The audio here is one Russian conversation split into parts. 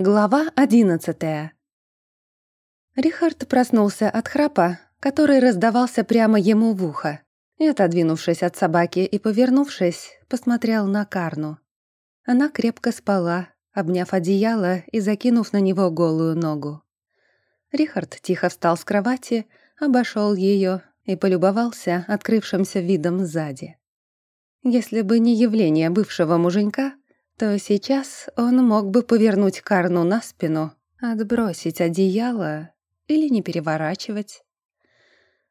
Глава одиннадцатая. Рихард проснулся от храпа, который раздавался прямо ему в ухо, и, отодвинувшись от собаки и повернувшись, посмотрел на Карну. Она крепко спала, обняв одеяло и закинув на него голую ногу. Рихард тихо встал с кровати, обошел ее и полюбовался открывшимся видом сзади. Если бы не явление бывшего муженька, то сейчас он мог бы повернуть Карну на спину, отбросить одеяло или не переворачивать.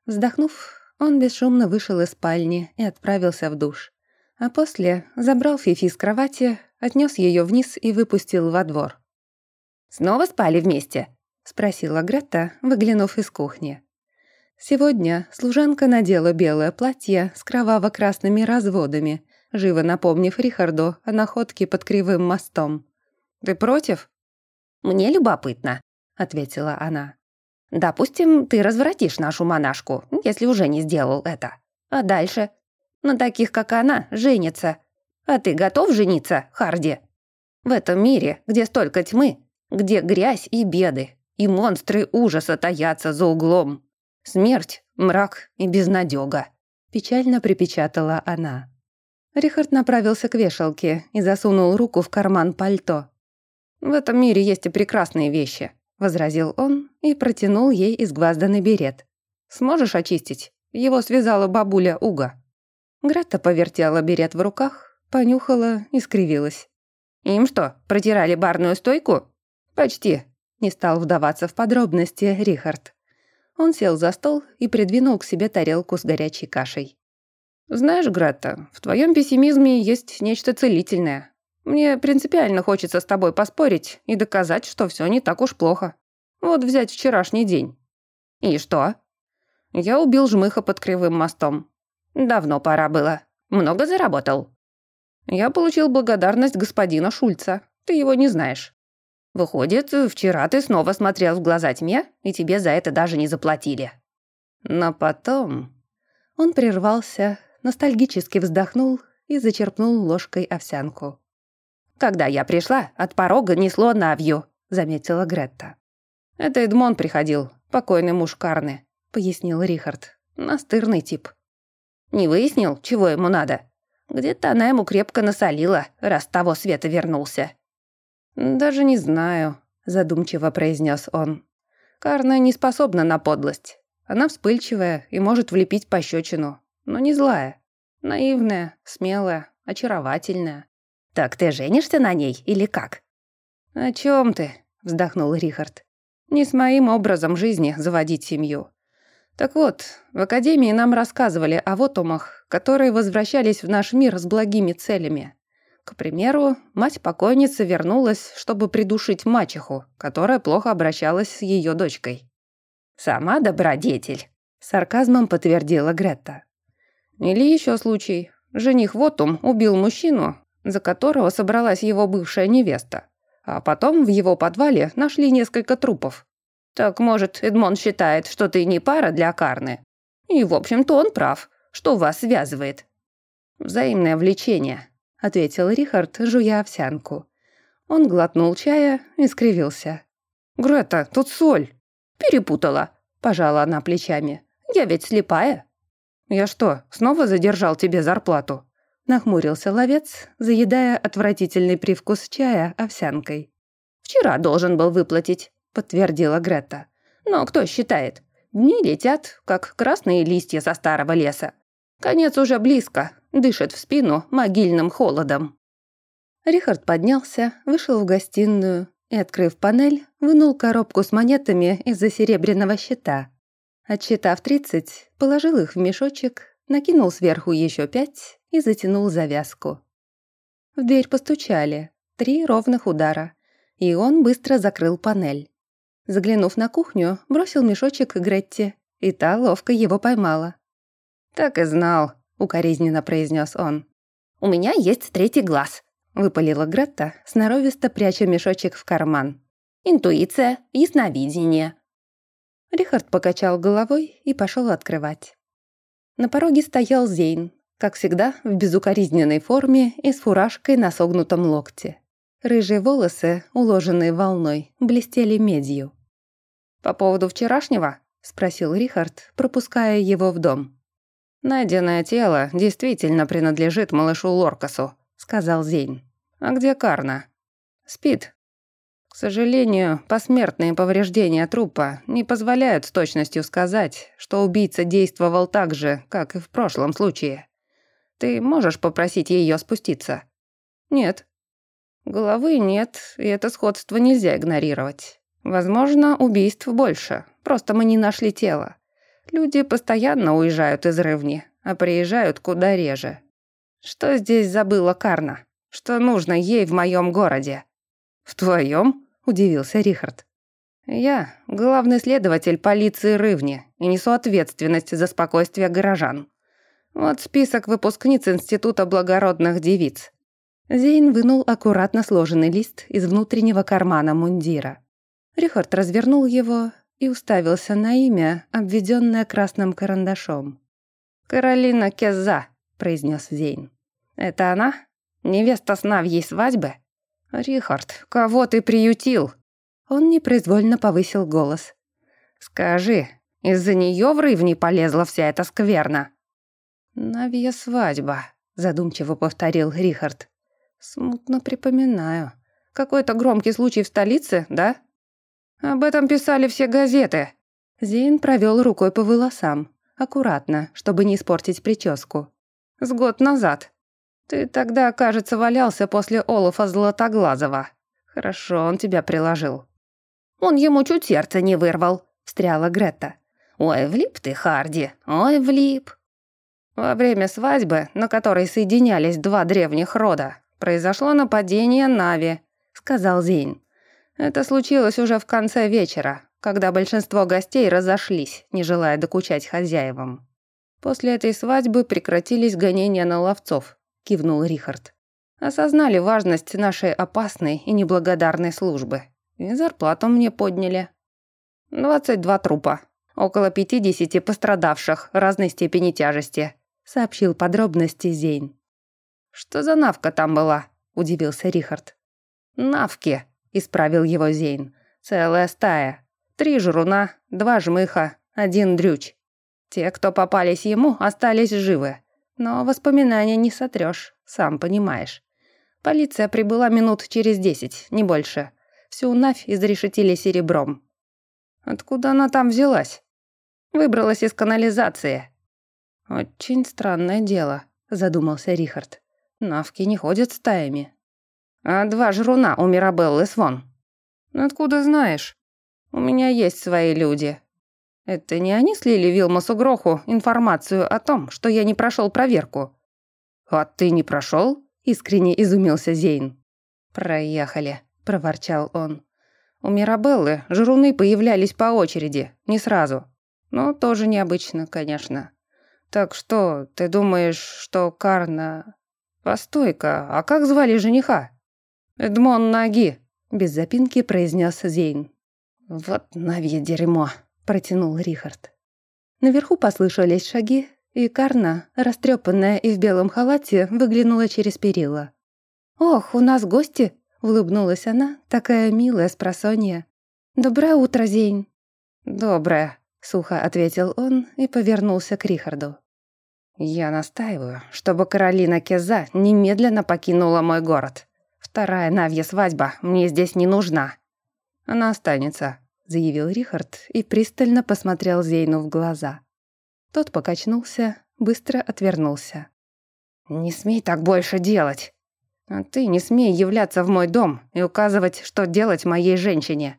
Вздохнув, он бесшумно вышел из спальни и отправился в душ. А после забрал Фифи с кровати, отнес ее вниз и выпустил во двор. «Снова спали вместе?» — спросила Гретта, выглянув из кухни. Сегодня служанка надела белое платье с кроваво-красными разводами живо напомнив Рихарду о находке под Кривым мостом. «Ты против?» «Мне любопытно», — ответила она. «Допустим, ты развратишь нашу монашку, если уже не сделал это. А дальше? На таких, как она, женится. А ты готов жениться, Харди? В этом мире, где столько тьмы, где грязь и беды, и монстры ужаса таятся за углом. Смерть, мрак и безнадёга», — печально припечатала она. Рихард направился к вешалке и засунул руку в карман пальто. «В этом мире есть и прекрасные вещи», — возразил он и протянул ей изгвазданный берет. «Сможешь очистить? Его связала бабуля Уга». Грата повертела берет в руках, понюхала и скривилась. «Им что, протирали барную стойку?» «Почти», — не стал вдаваться в подробности Рихард. Он сел за стол и придвинул к себе тарелку с горячей кашей. «Знаешь, Гретта, в твоем пессимизме есть нечто целительное. Мне принципиально хочется с тобой поспорить и доказать, что все не так уж плохо. Вот взять вчерашний день». «И что?» «Я убил жмыха под Кривым мостом. Давно пора было. Много заработал?» «Я получил благодарность господина Шульца. Ты его не знаешь». «Выходит, вчера ты снова смотрел в глаза тьме, и тебе за это даже не заплатили». Но потом... Он прервался, ностальгически вздохнул и зачерпнул ложкой овсянку. «Когда я пришла, от порога несло навью», — заметила Гретта. «Это Эдмон приходил, покойный муж Карны», — пояснил Рихард. «Настырный тип». «Не выяснил, чего ему надо? Где-то она ему крепко насолила, раз того света вернулся». «Даже не знаю», — задумчиво произнес он. «Карна не способна на подлость. Она вспыльчивая и может влепить пощечину но не злая. Наивная, смелая, очаровательная. «Так ты женишься на ней или как?» «О чем ты?» — вздохнул Рихард. «Не с моим образом жизни заводить семью. Так вот, в Академии нам рассказывали о вотумах, которые возвращались в наш мир с благими целями. К примеру, мать покойницы вернулась, чтобы придушить мачеху, которая плохо обращалась с ее дочкой. «Сама добродетель», — сарказмом подтвердила Гретта. Или еще случай. Жених Вотум убил мужчину, за которого собралась его бывшая невеста. А потом в его подвале нашли несколько трупов. Так, может, Эдмон считает, что ты не пара для Карны? И, в общем-то, он прав. Что вас связывает? Взаимное влечение, ответил Рихард, жуя овсянку. Он глотнул чая и скривился. «Грета, тут соль!» «Перепутала», – пожала она плечами. «Я ведь слепая». «Я что, снова задержал тебе зарплату?» Нахмурился ловец, заедая отвратительный привкус чая овсянкой. «Вчера должен был выплатить», — подтвердила Грета. «Но кто считает? Дни летят, как красные листья со старого леса. Конец уже близко, дышит в спину могильным холодом». Рихард поднялся, вышел в гостиную и, открыв панель, вынул коробку с монетами из-за серебряного щита. Отсчитав тридцать, положил их в мешочек, накинул сверху еще пять и затянул завязку. В дверь постучали, три ровных удара, и он быстро закрыл панель. Заглянув на кухню, бросил мешочек Гретте, и та ловко его поймала. «Так и знал», — укоризненно произнес он. «У меня есть третий глаз», — выпалила Гретта, сноровисто пряча мешочек в карман. «Интуиция, ясновидение, Рихард покачал головой и пошел открывать. На пороге стоял Зейн, как всегда, в безукоризненной форме и с фуражкой на согнутом локте. Рыжие волосы, уложенные волной, блестели медью. «По поводу вчерашнего?» — спросил Рихард, пропуская его в дом. «Найденное тело действительно принадлежит малышу Лоркасу», — сказал Зейн. «А где Карна?» «Спит». К сожалению, посмертные повреждения трупа не позволяют с точностью сказать, что убийца действовал так же, как и в прошлом случае. Ты можешь попросить ее спуститься? Нет. Головы нет, и это сходство нельзя игнорировать. Возможно, убийств больше, просто мы не нашли тело. Люди постоянно уезжают из Рывни, а приезжают куда реже. Что здесь забыла Карна? Что нужно ей в моем городе? В твоем? удивился Рихард. Я главный следователь полиции Рывни и несу ответственность за спокойствие горожан. Вот список выпускниц Института благородных девиц. Зейн вынул аккуратно сложенный лист из внутреннего кармана мундира. Рихард развернул его и уставился на имя, обведенное красным карандашом. «Каролина Кеза», — произнес Зейн. «Это она? Невеста с Навьей свадьбы?» «Рихард, кого ты приютил?» Он непроизвольно повысил голос. «Скажи, из-за нее в рывни полезла вся эта скверна?» «Навья свадьба», — задумчиво повторил Рихард. «Смутно припоминаю. Какой-то громкий случай в столице, да?» Об этом писали все газеты. Зейн провел рукой по волосам, аккуратно, чтобы не испортить прическу. С год назад. Ты тогда, кажется, валялся после Олафа Златоглазого. Хорошо, он тебя приложил. Он ему чуть сердце не вырвал, встряла Гретта. Ой, влип ты, Харди, ой, влип. Во время свадьбы, на которой соединялись два древних рода, произошло нападение Нави, сказал Зейн. Это случилось уже в конце вечера, когда большинство гостей разошлись, не желая докучать хозяевам. После этой свадьбы прекратились гонения на ловцов, кивнул Рихард. Осознали важность нашей опасной и неблагодарной службы. И зарплату мне подняли. 22 трупа. Около 50 пострадавших разной степени тяжести, сообщил подробности Зейн. Что за навка там была? удивился Рихард. Навки, — исправил его Зейн. «Целая стая. Три жруна, два жмыха, один дрюч. Те, кто попались ему, остались живы. Но воспоминания не сотрешь, сам понимаешь. Полиция прибыла минут через десять, не больше. Всю Навь изрешетили серебром. Откуда она там взялась? Выбралась из канализации. Очень странное дело, задумался Рихард. Навки не ходят стаями. А два жруна у Мирабеллы Свон. Откуда знаешь? У меня есть свои люди. Это не они слили Вилмасу Гроху информацию о том, что я не прошел проверку? А ты не прошел? Искренне изумился Зейн. Проехали, проворчал он. У Мирабеллы жруны появлялись по очереди, не сразу. Но тоже необычно, конечно. Так что, ты думаешь, что Карна... Постой-ка, а как звали жениха? «Эдмон Наги», — без запинки произнес Зейн. «Вот навье дерьмо», — протянул Рихард. Наверху послышались шаги, и Карна, растрепанная и в белом халате, выглянула через перила. «Ох, у нас гости!» — улыбнулась она, такая милая, спросонья. «Доброе утро, Зейн!» «Доброе», — сухо ответил он и повернулся к Рихарду. «Я настаиваю, чтобы Каролина Кеза немедленно покинула мой город. Вторая Навья свадьба мне здесь не нужна. Она останется, заявил Рихард и пристально посмотрел Зейну в глаза. Тот покачнулся, быстро отвернулся. «Не смей так больше делать. А ты не смей являться в мой дом и указывать, что делать моей женщине».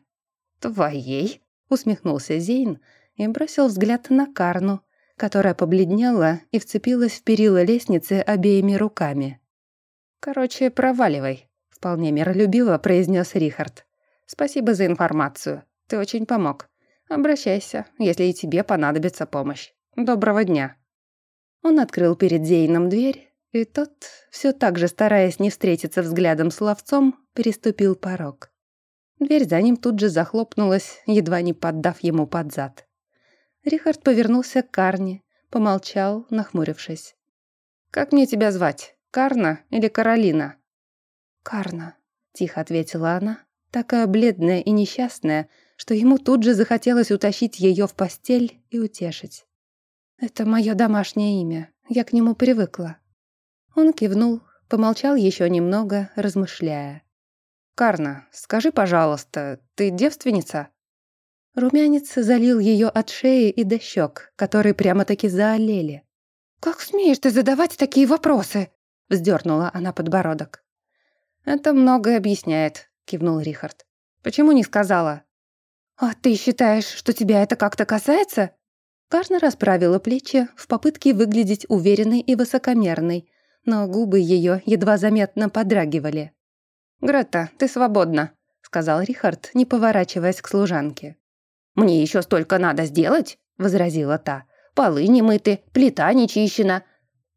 «Твоей?» — усмехнулся Зейн и бросил взгляд на Карну, которая побледнела и вцепилась в перила лестницы обеими руками. «Короче, проваливай вполне миролюбиво произнес Рихард. «Спасибо за информацию. Ты очень помог. Обращайся, если и тебе понадобится помощь. Доброго дня». Он открыл перед Зейном дверь, и тот, все так же стараясь не встретиться взглядом с ловцом, переступил порог. Дверь за ним тут же захлопнулась, едва не поддав ему под зад. Рихард повернулся к Карне, помолчал, нахмурившись. «Как мне тебя звать? Карна или Каролина?» «Карна», — тихо ответила она, такая бледная и несчастная, что ему тут же захотелось утащить ее в постель и утешить. «Это мое домашнее имя, я к нему привыкла». Он кивнул, помолчал еще немного, размышляя. «Карна, скажи, пожалуйста, ты девственница?» Румянец залил ее от шеи и до щек, которые прямо-таки заолели. «Как смеешь ты задавать такие вопросы?» — вздернула она подбородок. «Это многое объясняет», — кивнул Рихард. «Почему не сказала?» «А ты считаешь, что тебя это как-то касается?» Карна расправила плечи в попытке выглядеть уверенной и высокомерной, но губы ее едва заметно подрагивали. «Грета, ты свободна», — сказал Рихард, не поворачиваясь к служанке. «Мне еще столько надо сделать», — возразила та. «Полы не мыты, плита не чищена».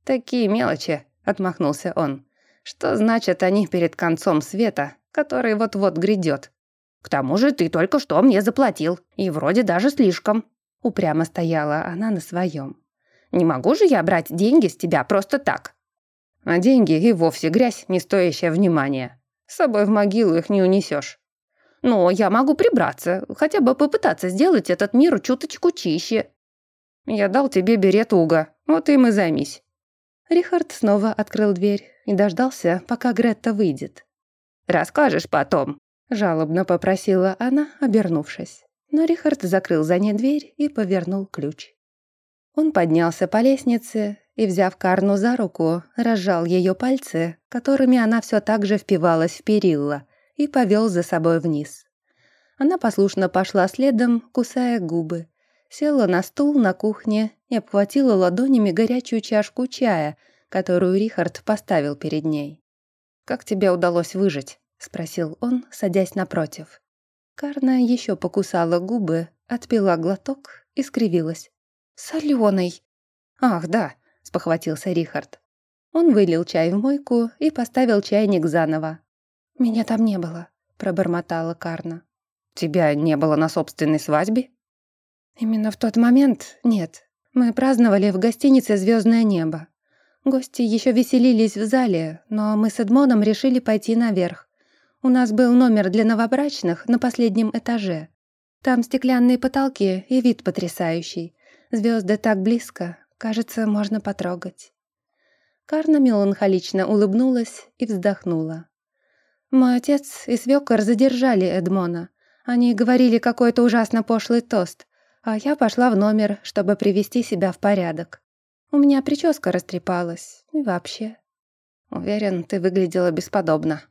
«Такие мелочи», — отмахнулся он. «Что значит они перед концом света, который вот-вот грядет?» «К тому же ты только что мне заплатил, и вроде даже слишком». Упрямо стояла она на своем. «Не могу же я брать деньги с тебя просто так?» «А деньги и вовсе грязь, не стоящая внимания. С собой в могилу их не унесешь. Но я могу прибраться, хотя бы попытаться сделать этот мир чуточку чище. Я дал тебе берет Уга, вот им и займись. Рихард снова открыл дверь и дождался, пока Гретта выйдет. «Расскажешь потом», — жалобно попросила она, обернувшись. Но Рихард закрыл за ней дверь и повернул ключ. Он поднялся по лестнице и, взяв Карну за руку, разжал ее пальцы, которыми она все так же впивалась в перила, и повел за собой вниз. Она послушно пошла следом, кусая губы. Села на стул на кухне и обхватила ладонями горячую чашку чая, которую Рихард поставил перед ней. «Как тебе удалось выжить?» — спросил он, садясь напротив. Карна еще покусала губы, отпила глоток и скривилась. «Солёный!» «Ах, да!» — спохватился Рихард. Он вылил чай в мойку и поставил чайник заново. «Меня там не было», — пробормотала Карна. «Тебя не было на собственной свадьбе?» «Именно в тот момент нет. Мы праздновали в гостинице «Звездное небо». Гости еще веселились в зале, но мы с Эдмоном решили пойти наверх. У нас был номер для новобрачных на последнем этаже. Там стеклянные потолки и вид потрясающий. Звезды так близко, кажется, можно потрогать». Карна меланхолично улыбнулась и вздохнула. Мой отец и свёкор задержали Эдмона. Они говорили какой-то ужасно пошлый тост, а я пошла в номер, чтобы привести себя в порядок. У меня прическа растрепалась, и вообще. Уверен, ты выглядела бесподобно.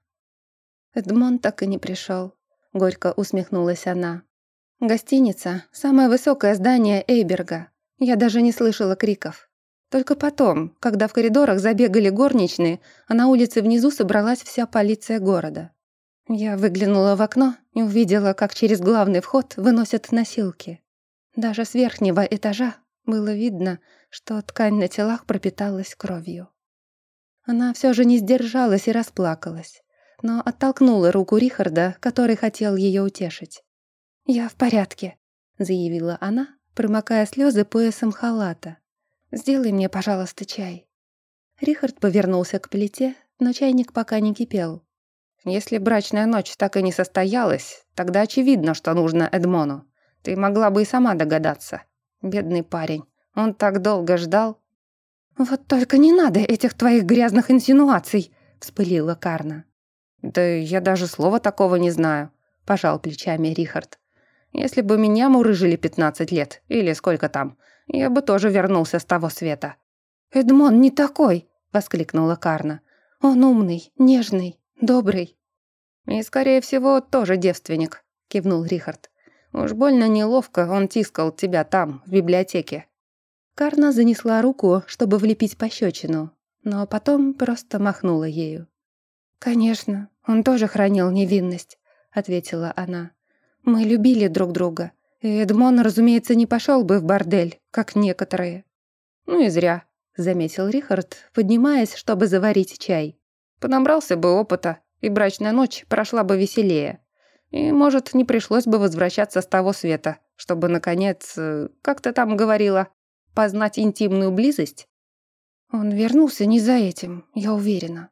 Эдмон так и не пришел. Горько усмехнулась она. Гостиница — самое высокое здание Эйберга. Я даже не слышала криков. Только потом, когда в коридорах забегали горничные, а на улице внизу собралась вся полиция города. Я выглянула в окно и увидела, как через главный вход выносят носилки. Даже с верхнего этажа было видно, что ткань на телах пропиталась кровью. Она все же не сдержалась и расплакалась, но оттолкнула руку Рихарда, который хотел ее утешить. «Я в порядке», — заявила она, промокая слезы поясом халата. Сделай мне, пожалуйста, чай». Рихард повернулся к плите, но чайник пока не кипел. «Если брачная ночь так и не состоялась, тогда очевидно, что нужно Эдмону. Ты могла бы и сама догадаться. Бедный парень, он так долго ждал». «Вот только не надо этих твоих грязных инсинуаций», — вспылила Карна. «Да я даже слова такого не знаю», — пожал плечами Рихард. «Если бы меня мурыжили пятнадцать лет, или сколько там, я бы тоже вернулся с того света». «Эдмон не такой!» — воскликнула Карна. «Он умный, нежный, добрый». «И, скорее всего, тоже девственник», — кивнул Рихард. «Уж больно неловко он тискал тебя там, в библиотеке». Карна занесла руку, чтобы влепить пощечину, но потом просто махнула ею. «Конечно, он тоже хранил невинность», — ответила она. «Мы любили друг друга, Эдмон, разумеется, не пошел бы в бордель, как некоторые. Ну и зря, заметил Рихард, поднимаясь, чтобы заварить чай. Понабрался бы опыта, и брачная ночь прошла бы веселее. И, может, не пришлось бы возвращаться с того света, чтобы, наконец, э, как ты там говорила, познать интимную близость? Он вернулся не за этим, я уверена,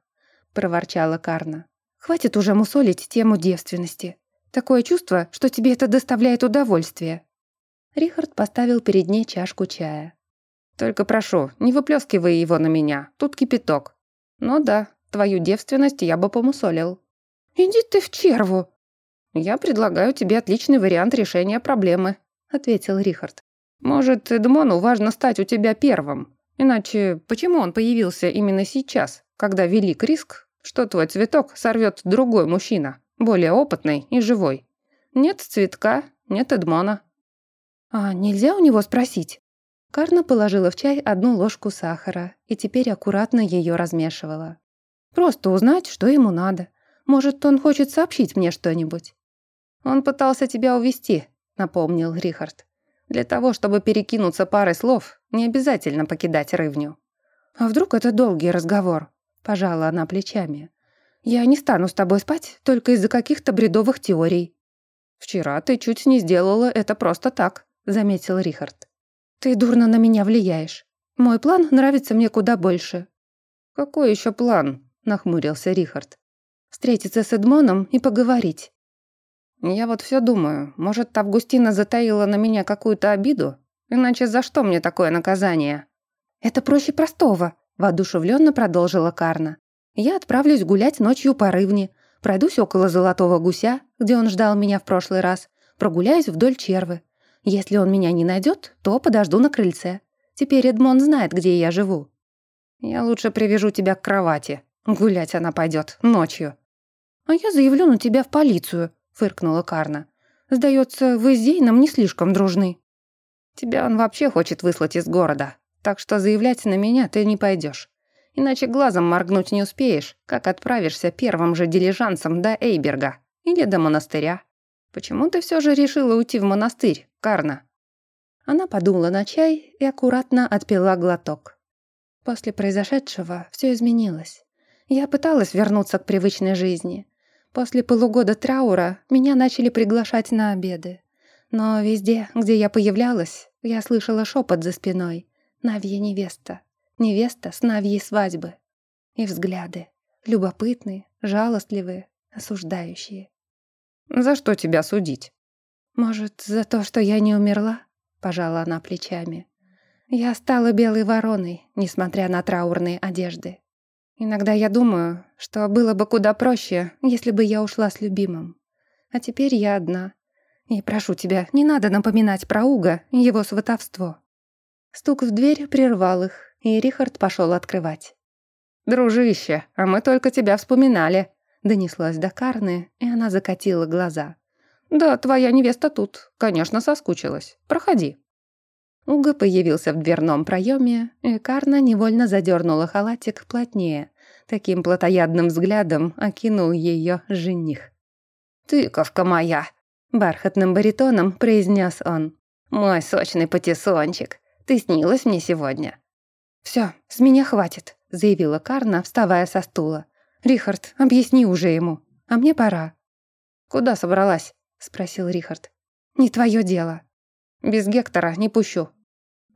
проворчала Карна. Хватит уже мусолить тему девственности. Такое чувство, что тебе это доставляет удовольствие». Рихард поставил перед ней чашку чая. «Только прошу, не выплескивай его на меня, тут кипяток. Ну да, твою девственность я бы помусолил». «Иди ты в черву!» «Я предлагаю тебе отличный вариант решения проблемы», — ответил Рихард. «Может, Эдмону важно стать у тебя первым. Иначе почему он появился именно сейчас, когда велик риск, что твой цветок сорвет другой мужчина, более опытный и живой? Нет цветка, нет Эдмона». «А нельзя у него спросить?» Карна положила в чай одну ложку сахара и теперь аккуратно ее размешивала. «Просто узнать, что ему надо. Может, он хочет сообщить мне что-нибудь?» «Он пытался тебя увести, напомнил Рихард. «Для того, чтобы перекинуться парой слов, не обязательно покидать рывню». «А вдруг это долгий разговор?» – пожала она плечами. «Я не стану с тобой спать только из-за каких-то бредовых теорий». «Вчера ты чуть не сделала это просто так», – заметил Рихард. «Ты дурно на меня влияешь. Мой план нравится мне куда больше». «Какой еще план?» – нахмурился Рихард. «Встретиться с Эдмоном и поговорить». «Я вот все думаю, может, Августина затаила на меня какую-то обиду? Иначе за что мне такое наказание?» «Это проще простого», – воодушевленно продолжила Карна. «Я отправлюсь гулять ночью по рывне, пройдусь около Золотого Гуся, где он ждал меня в прошлый раз, прогуляюсь вдоль червы. Если он меня не найдет, то подожду на крыльце. Теперь Эдмон знает, где я живу». «Я лучше привяжу тебя к кровати. Гулять она пойдет ночью». «А я заявлю на тебя в полицию», — фыркнула Карна. «Сдается, вы с Зейном не слишком дружны». «Тебя он вообще хочет выслать из города, так что заявлять на меня ты не пойдешь. Иначе глазом моргнуть не успеешь, как отправишься первым же дилижансом до Эйберга или до монастыря. Почему ты все же решила уйти в монастырь, Карна?» Она подула на чай и аккуратно отпила глоток. После произошедшего все изменилось. Я пыталась вернуться к привычной жизни, После полугода траура меня начали приглашать на обеды. Но везде, где я появлялась, я слышала шепот за спиной. Навья невеста. Невеста с Навьей свадьбы. И взгляды. Любопытные, жалостливые, осуждающие. «За что тебя судить?» «Может, за то, что я не умерла?» Пожала она плечами. «Я стала белой вороной, несмотря на траурные одежды. Иногда я думаю, что было бы куда проще, если бы я ушла с любимым. А теперь я одна. И прошу тебя, не надо напоминать про Уга и его сватовство». Стук в дверь прервал их, и Рихард пошел открывать. «Дружище, а мы только тебя вспоминали», — донеслась до Карны, и она закатила глаза. «Да, твоя невеста тут. Конечно, соскучилась. Проходи». Уга появился в дверном проеме, и Карна невольно задернула халатик плотнее. Таким плотоядным взглядом окинул ее жених. «Тыковка моя!» — бархатным баритоном произнес он. «Мой сочный патиссончик, ты снилась мне сегодня?» «Все, с меня хватит», — заявила Карна, вставая со стула. «Рихард, объясни уже ему, а мне пора». «Куда собралась?» — спросил Рихард. «Не твое дело». Без Гектора не пущу».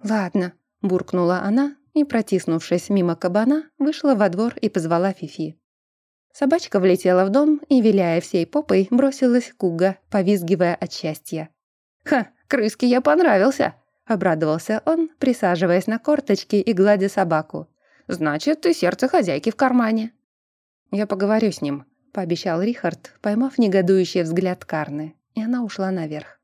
«Ладно», — буркнула она и, протиснувшись мимо кабана, вышла во двор и позвала Фифи. Собачка влетела в дом и, виляя всей попой, бросилась к Уга, повизгивая от счастья. «Ха, крыске я понравился!» — обрадовался он, присаживаясь на корточки и гладя собаку. «Значит, ты сердце хозяйки в кармане». «Я поговорю с ним», — пообещал Рихард, поймав негодующий взгляд Карны, и она ушла наверх.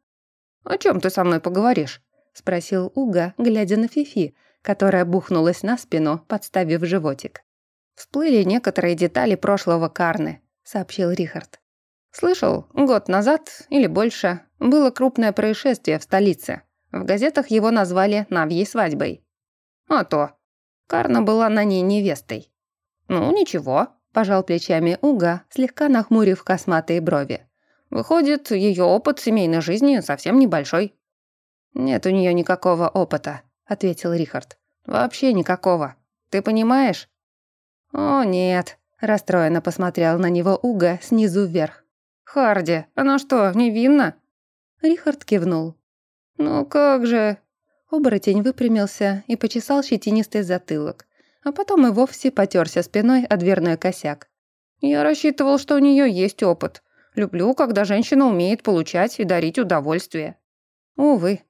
«О чем ты со мной поговоришь?» — спросил Уга, глядя на Фифи, которая бухнулась на спину, подставив животик. «Всплыли некоторые детали прошлого Карны», — сообщил Рихард. «Слышал, год назад или больше было крупное происшествие в столице. В газетах его назвали «Навьей свадьбой». А то. Карна была на ней невестой. «Ну, ничего», — пожал плечами Уга, слегка нахмурив косматые брови. Выходит, ее опыт семейной жизни совсем небольшой». «Нет у нее никакого опыта», — ответил Рихард. «Вообще никакого. Ты понимаешь?» «О, нет», — расстроенно посмотрел на него Уга снизу вверх. «Харди, она что, невинна?» Рихард кивнул. «Ну как же...» Оборотень выпрямился и почесал щетинистый затылок, а потом и вовсе потерся спиной о дверной косяк. Я рассчитывал, что у нее есть опыт. Люблю, когда женщина умеет получать и дарить удовольствие. Увы.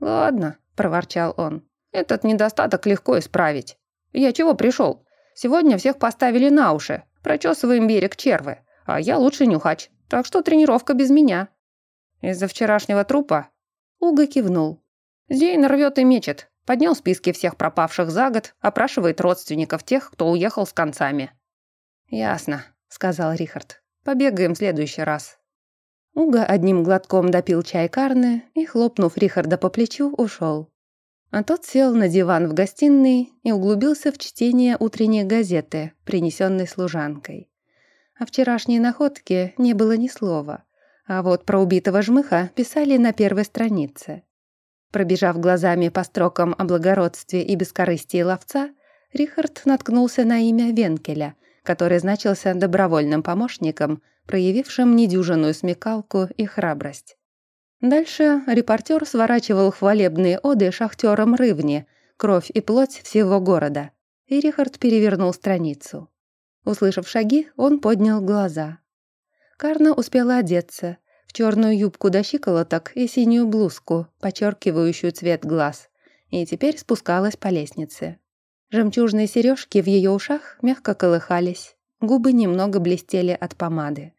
Ладно, проворчал он. Этот недостаток легко исправить. Я чего пришел? Сегодня всех поставили на уши. Прочесываем берег червы. А я лучший нюхач. Так что тренировка без меня. Из-за вчерашнего трупа? Уга кивнул. Зейн рвет и мечет. Поднял списки всех пропавших за год, опрашивает родственников тех, кто уехал с концами. «Ясно», — сказал Рихард. «Побегаем в следующий раз». Уга одним глотком допил чай Карны и, хлопнув Рихарда по плечу, ушел. А тот сел на диван в гостиной и углубился в чтение утренней газеты, принесенной служанкой. О вчерашней находке не было ни слова, а вот про убитого жмыха писали на первой странице. Пробежав глазами по строкам о благородстве и бескорыстии ловца, Рихард наткнулся на имя Венкеля, который значился добровольным помощником, проявившим недюжинную смекалку и храбрость. Дальше репортер сворачивал хвалебные оды шахтерам Рывни, кровь и плоть всего города, и Рихард перевернул страницу. Услышав шаги, он поднял глаза. Карна успела одеться, в черную юбку до щиколоток и синюю блузку, подчеркивающую цвет глаз, и теперь спускалась по лестнице. Жемчужные сережки в ее ушах мягко колыхались, губы немного блестели от помады.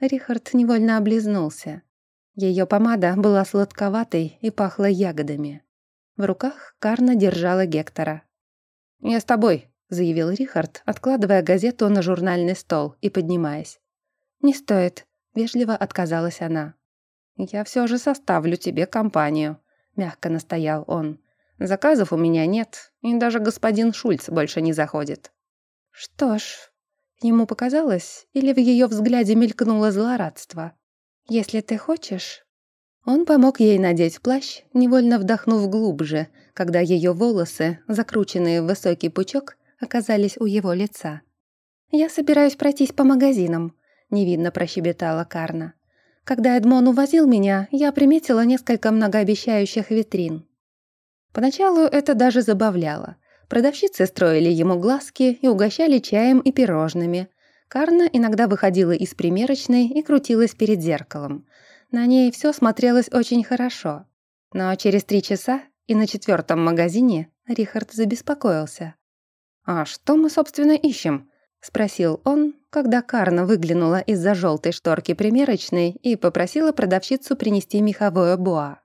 Рихард невольно облизнулся. Ее помада была сладковатой и пахла ягодами. В руках Карна держала Гектора. «Я с тобой», — заявил Рихард, откладывая газету на журнальный стол и поднимаясь. «Не стоит», — вежливо отказалась она. «Я все же составлю тебе компанию», — мягко настоял он. «Заказов у меня нет, и даже господин Шульц больше не заходит». «Что ж...» Ему показалось, или в ее взгляде мелькнуло злорадство. «Если ты хочешь...» Он помог ей надеть плащ, невольно вдохнув глубже, когда ее волосы, закрученные в высокий пучок, оказались у его лица. «Я собираюсь пройтись по магазинам», — невинно прощебетала Карна. «Когда Эдмон увозил меня, я приметила несколько многообещающих витрин». Поначалу это даже забавляло. Продавщицы строили ему глазки и угощали чаем и пирожными, Карна иногда выходила из примерочной и крутилась перед зеркалом. На ней все смотрелось очень хорошо. Но через три часа и на четвертом магазине Рихард забеспокоился. «А что мы, собственно, ищем?» — спросил он, когда Карна выглянула из-за желтой шторки примерочной и попросила продавщицу принести меховое буа.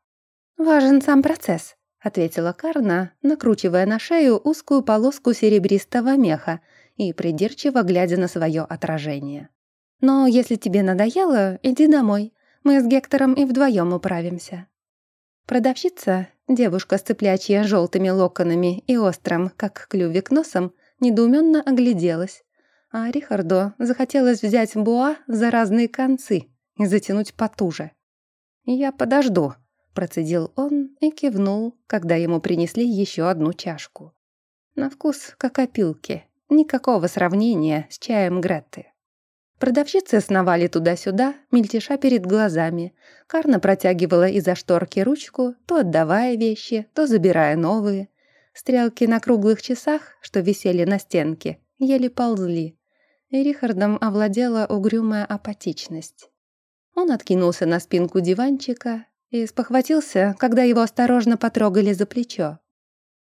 «Важен сам процесс», — ответила Карна, накручивая на шею узкую полоску серебристого меха и придирчиво глядя на свое отражение. «Но если тебе надоело, иди домой. Мы с Гектором и вдвоем управимся». Продавщица, девушка с цыплячья желтыми локонами и острым, как клювик, носом, недоуменно огляделась. А Рихарду захотелось взять буа за разные концы и затянуть потуже. «Я подожду», — процедил он и кивнул, когда ему принесли еще одну чашку. На вкус как опилки, Никакого сравнения с чаем Гретты. Продавщицы сновали туда-сюда, мельтеша перед глазами. Карна протягивала из-за шторки ручку, то отдавая вещи, то забирая новые. Стрелки на круглых часах, что висели на стенке, еле ползли. И Рихардом овладела угрюмая апатичность. Он откинулся на спинку диванчика и спохватился, когда его осторожно потрогали за плечо.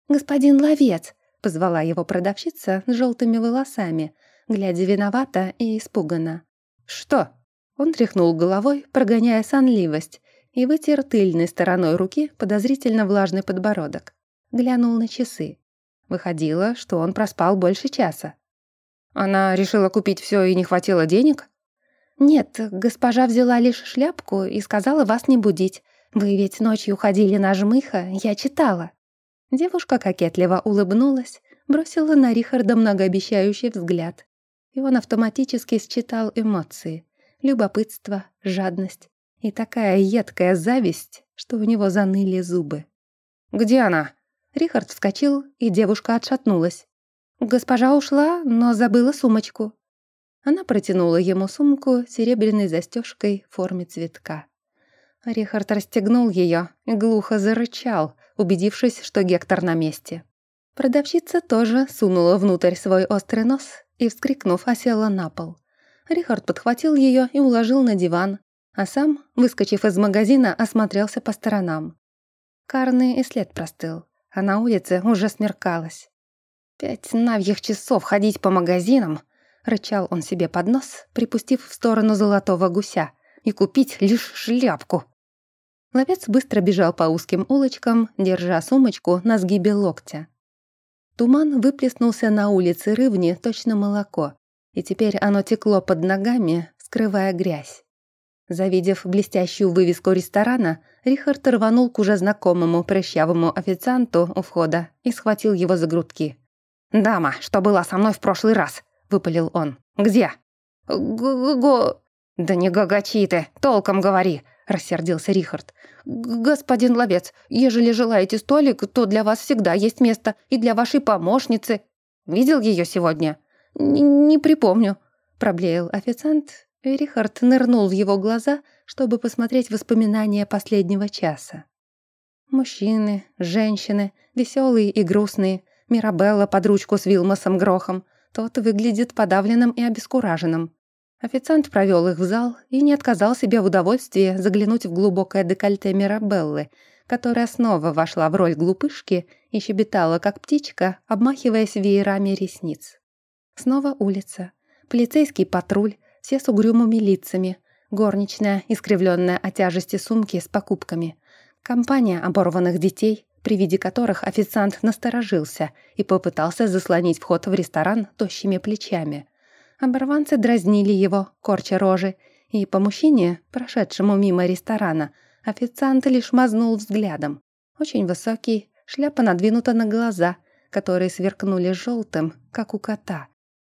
«Господин ловец!» — позвала его продавщица с желтыми волосами, глядя виновато и испуганно. «Что?» Он тряхнул головой, прогоняя сонливость, и вытер тыльной стороной руки подозрительно влажный подбородок. Глянул на часы. Выходило, что он проспал больше часа. «Она решила купить все и не хватило денег?» «Нет, госпожа взяла лишь шляпку и сказала вас не будить. Вы ведь ночью ходили на жмыха, я читала». Девушка кокетливо улыбнулась, бросила на Рихарда многообещающий взгляд. И он автоматически считал эмоции. Любопытство, жадность и такая едкая зависть, что у него заныли зубы. «Где она?» Рихард вскочил, и девушка отшатнулась. «Госпожа ушла, но забыла сумочку». Она протянула ему сумку серебряной застежкой в форме цветка. Рихард расстегнул ее глухо зарычал, убедившись, что Гектор на месте. Продавщица тоже сунула внутрь свой острый нос и, вскрикнув, осела на пол. Рихард подхватил ее и уложил на диван, а сам, выскочив из магазина, осмотрелся по сторонам. Карны и след простыл, а на улице уже смеркалось. «Пять навьих часов ходить по магазинам!» — рычал он себе под нос, припустив в сторону золотого гуся, «и купить лишь шляпку!» Ловец быстро бежал по узким улочкам, держа сумочку на сгибе локтя. Туман выплеснулся на улице Рывни точно молоко, и теперь оно текло под ногами, скрывая грязь. Завидев блестящую вывеску ресторана, Рихард рванул к уже знакомому прыщавому официанту у входа и схватил его за грудки. «Дама, что была со мной в прошлый раз?» — выпалил он. «Где?» «Го-го-го...» «Да не гагачи ты, толком говори!» — рассердился Рихард. «Господин ловец, ежели желаете столик, то для вас всегда есть место и для вашей помощницы. Видел ее сегодня?» Н «Не припомню», — проблеял официант, и Рихард нырнул в его глаза, чтобы посмотреть воспоминания последнего часа. Мужчины, женщины, веселые и грустные, Мирабелла под ручку с Вилмосом Грохом. Тот выглядит подавленным и обескураженным. Официант провел их в зал и не отказал себе в удовольствии заглянуть в глубокое декольте Мирабеллы, которая снова вошла в роль глупышки и щебетала, как птичка, обмахиваясь веерами ресниц. Снова улица. Полицейский патруль, все с угрюмыми лицами. Горничная, искривленная от тяжести сумки с покупками. Компания оборванных детей, при виде которых официант насторожился и попытался заслонить вход в ресторан тощими плечами. Оборванцы дразнили его, корча рожи, и по мужчине, прошедшему мимо ресторана, официант лишь мазнул взглядом. Очень высокий, шляпа надвинута на глаза, которые сверкнули желтым, как у кота.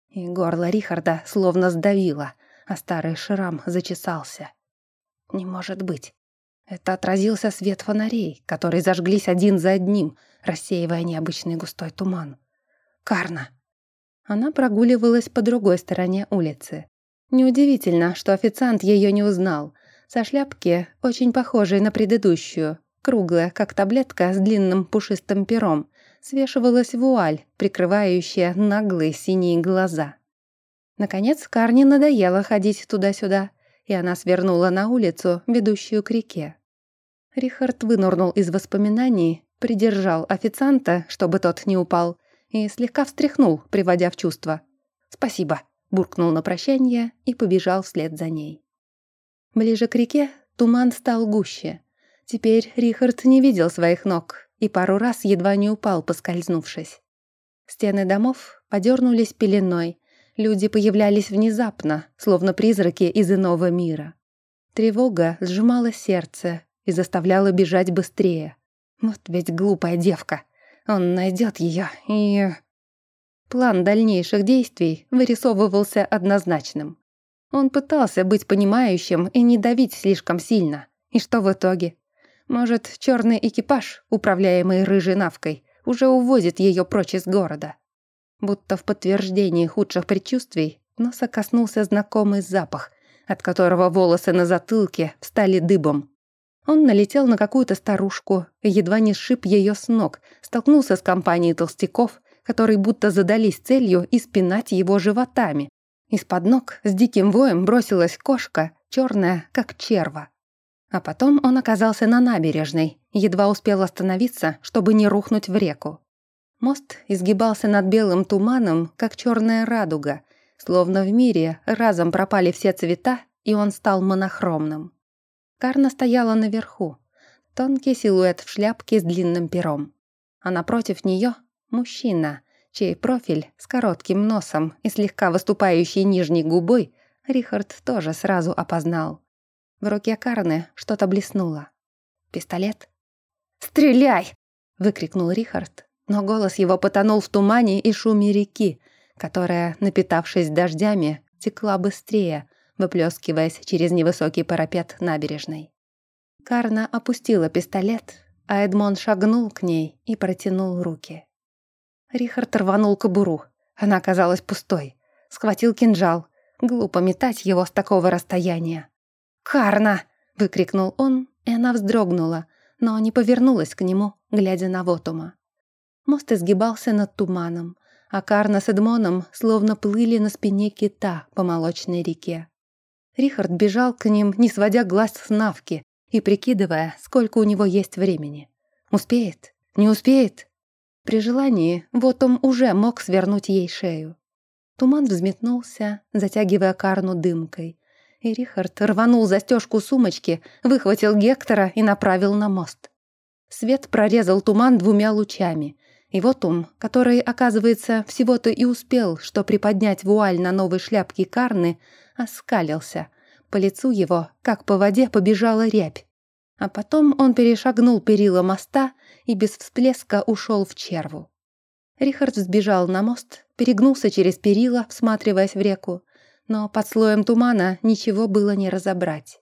И горло Рихарда словно сдавило, а старый шрам зачесался. «Не может быть. Это отразился свет фонарей, которые зажглись один за одним, рассеивая необычный густой туман. «Карна!» Она прогуливалась по другой стороне улицы. Неудивительно, что официант ее не узнал. Со шляпки, очень похожей на предыдущую, круглая, как таблетка с длинным пушистым пером, свешивалась вуаль, прикрывающая наглые синие глаза. Наконец, Карне надоело ходить туда-сюда, и она свернула на улицу, ведущую к реке. Рихард вынурнул из воспоминаний, придержал официанта, чтобы тот не упал, и слегка встряхнул, приводя в чувство. «Спасибо», — буркнул на прощание и побежал вслед за ней. Ближе к реке туман стал гуще. Теперь Рихард не видел своих ног и пару раз едва не упал, поскользнувшись. Стены домов подернулись пеленой, люди появлялись внезапно, словно призраки из иного мира. Тревога сжимала сердце, и заставляла бежать быстрее. Вот ведь глупая девка. Он найдет ее и... План дальнейших действий вырисовывался однозначным. Он пытался быть понимающим и не давить слишком сильно. И что в итоге? Может, черный экипаж, управляемый рыжей навкой, уже увозит ее прочь из города. Будто в подтверждении худших предчувствий носа коснулся знакомый запах, от которого волосы на затылке встали дыбом. Он налетел на какую-то старушку, едва не сшиб ее с ног, столкнулся с компанией толстяков, которые будто задались целью испинать его животами. Из-под ног с диким воем бросилась кошка, черная, как черва. А потом он оказался на набережной, едва успел остановиться, чтобы не рухнуть в реку. Мост изгибался над белым туманом, как черная радуга, словно в мире разом пропали все цвета, и он стал монохромным. Карна стояла наверху. Тонкий силуэт в шляпке с длинным пером. А напротив нее мужчина, чей профиль с коротким носом и слегка выступающей нижней губой Рихард тоже сразу опознал. В руке Карны что-то блеснуло. Пистолет? «Стреляй!» — выкрикнул Рихард, но голос его потонул в тумане и шуме реки, которая, напитавшись дождями, текла быстрее, выплескиваясь через невысокий парапет набережной. Карна опустила пистолет, а Эдмон шагнул к ней и протянул руки. Рихард рванул кобуру. Она оказалась пустой. Схватил кинжал. Глупо метать его с такого расстояния. «Карна!» — выкрикнул он, и она вздрогнула, но не повернулась к нему, глядя на Вотума. Мост изгибался над туманом, а Карна с Эдмоном словно плыли на спине кита по молочной реке. Рихард бежал к ним, не сводя глаз с Навки и прикидывая, сколько у него есть времени. Успеет? Не успеет? При желании вот он уже мог свернуть ей шею. Туман взметнулся, затягивая Карну дымкой, и Рихард рванул застежку сумочки, выхватил Гектора и направил на мост. Свет прорезал туман двумя лучами, и вот ум, который, оказывается, всего-то и успел, что приподнять вуаль на новой шляпке Карны, оскалился. По лицу его, как по воде, побежала рябь. А потом он перешагнул перила моста и без всплеска ушел в черву. Рихард сбежал на мост, перегнулся через перила, всматриваясь в реку, но под слоем тумана ничего было не разобрать.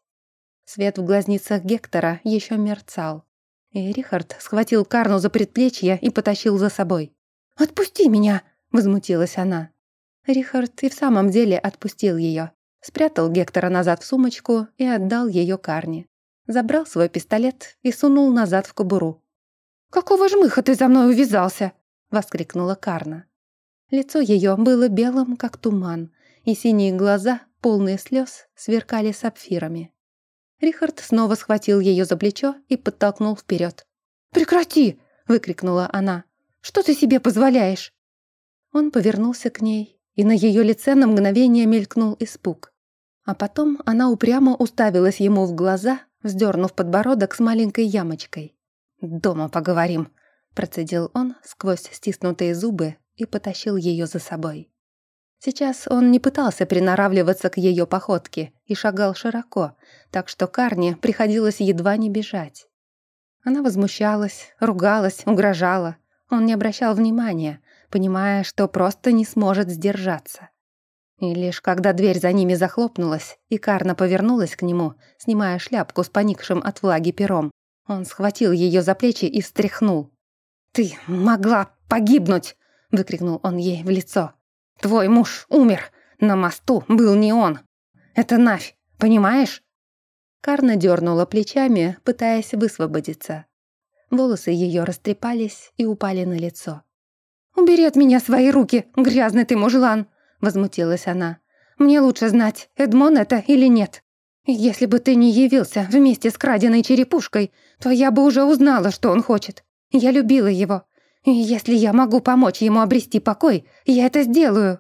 Свет в глазницах Гектора еще мерцал. И Рихард схватил Карну за предплечье и потащил за собой. «Отпусти меня!» — возмутилась она. Рихард и в самом деле отпустил ее. Спрятал Гектора назад в сумочку и отдал ее Карне. Забрал свой пистолет и сунул назад в кобуру. «Какого жмыха ты за мной увязался?» — воскликнула Карна. Лицо ее было белым, как туман, и синие глаза, полные слез, сверкали сапфирами. Рихард снова схватил ее за плечо и подтолкнул вперед. «Прекрати!» — выкрикнула она. «Что ты себе позволяешь?» Он повернулся к ней, и на ее лице на мгновение мелькнул испуг. А потом она упрямо уставилась ему в глаза, вздернув подбородок с маленькой ямочкой. «Дома поговорим», — процедил он сквозь стиснутые зубы и потащил ее за собой. Сейчас он не пытался приноравливаться к ее походке и шагал широко, так что Карне приходилось едва не бежать. Она возмущалась, ругалась, угрожала. Он не обращал внимания, понимая, что просто не сможет сдержаться. И лишь когда дверь за ними захлопнулась, и Карна повернулась к нему, снимая шляпку с поникшим от влаги пером, он схватил ее за плечи и встряхнул. «Ты могла погибнуть!» — выкрикнул он ей в лицо. Твой муж умер. На мосту был не он. Это Навь, понимаешь?» Карна дернула плечами, пытаясь высвободиться. Волосы ее растрепались и упали на лицо. «Убери от меня свои руки, грязный ты мужлан!» — возмутилась она. «Мне лучше знать, Эдмон это или нет. Если бы ты не явился вместе с краденой черепушкой, то я бы уже узнала, что он хочет. Я любила его. «Если я могу помочь ему обрести покой, я это сделаю».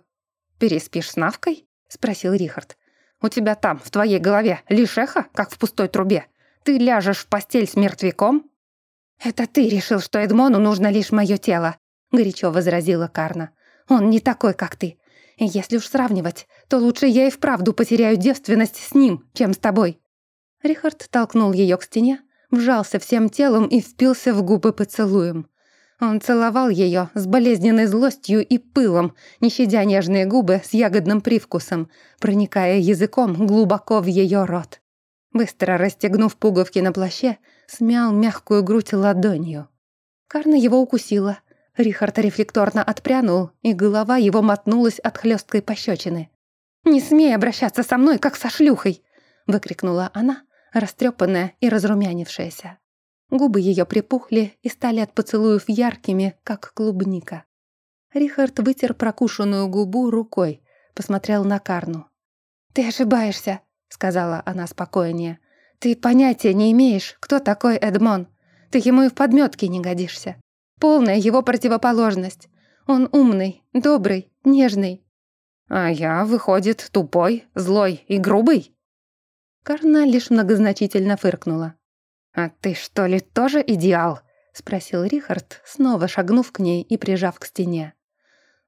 «Переспишь с Навкой?» — спросил Рихард. «У тебя там, в твоей голове, лишеха, как в пустой трубе. Ты ляжешь в постель с мертвяком?» «Это ты решил, что Эдмону нужно лишь мое тело», — горячо возразила Карна. «Он не такой, как ты. Если уж сравнивать, то лучше я и вправду потеряю девственность с ним, чем с тобой». Рихард толкнул ее к стене, вжался всем телом и впился в губы поцелуем. Он целовал ее с болезненной злостью и пылом, не щадя нежные губы с ягодным привкусом, проникая языком глубоко в ее рот. Быстро расстегнув пуговки на плаще, смял мягкую грудь ладонью. Карна его укусила. Рихард рефлекторно отпрянул, и голова его мотнулась от хлесткой пощечины. «Не смей обращаться со мной, как со шлюхой!» — выкрикнула она, растрепанная и разрумянившаяся. Губы ее припухли и стали от поцелуев яркими, как клубника. Рихард вытер прокушенную губу рукой, посмотрел на Карну. «Ты ошибаешься», — сказала она спокойнее. «Ты понятия не имеешь, кто такой Эдмон. Ты ему и в подметке не годишься. Полная его противоположность. Он умный, добрый, нежный». «А я, выходит, тупой, злой и грубый?» Карна лишь многозначительно фыркнула. «А ты что ли тоже идеал?» — спросил Рихард, снова шагнув к ней и прижав к стене.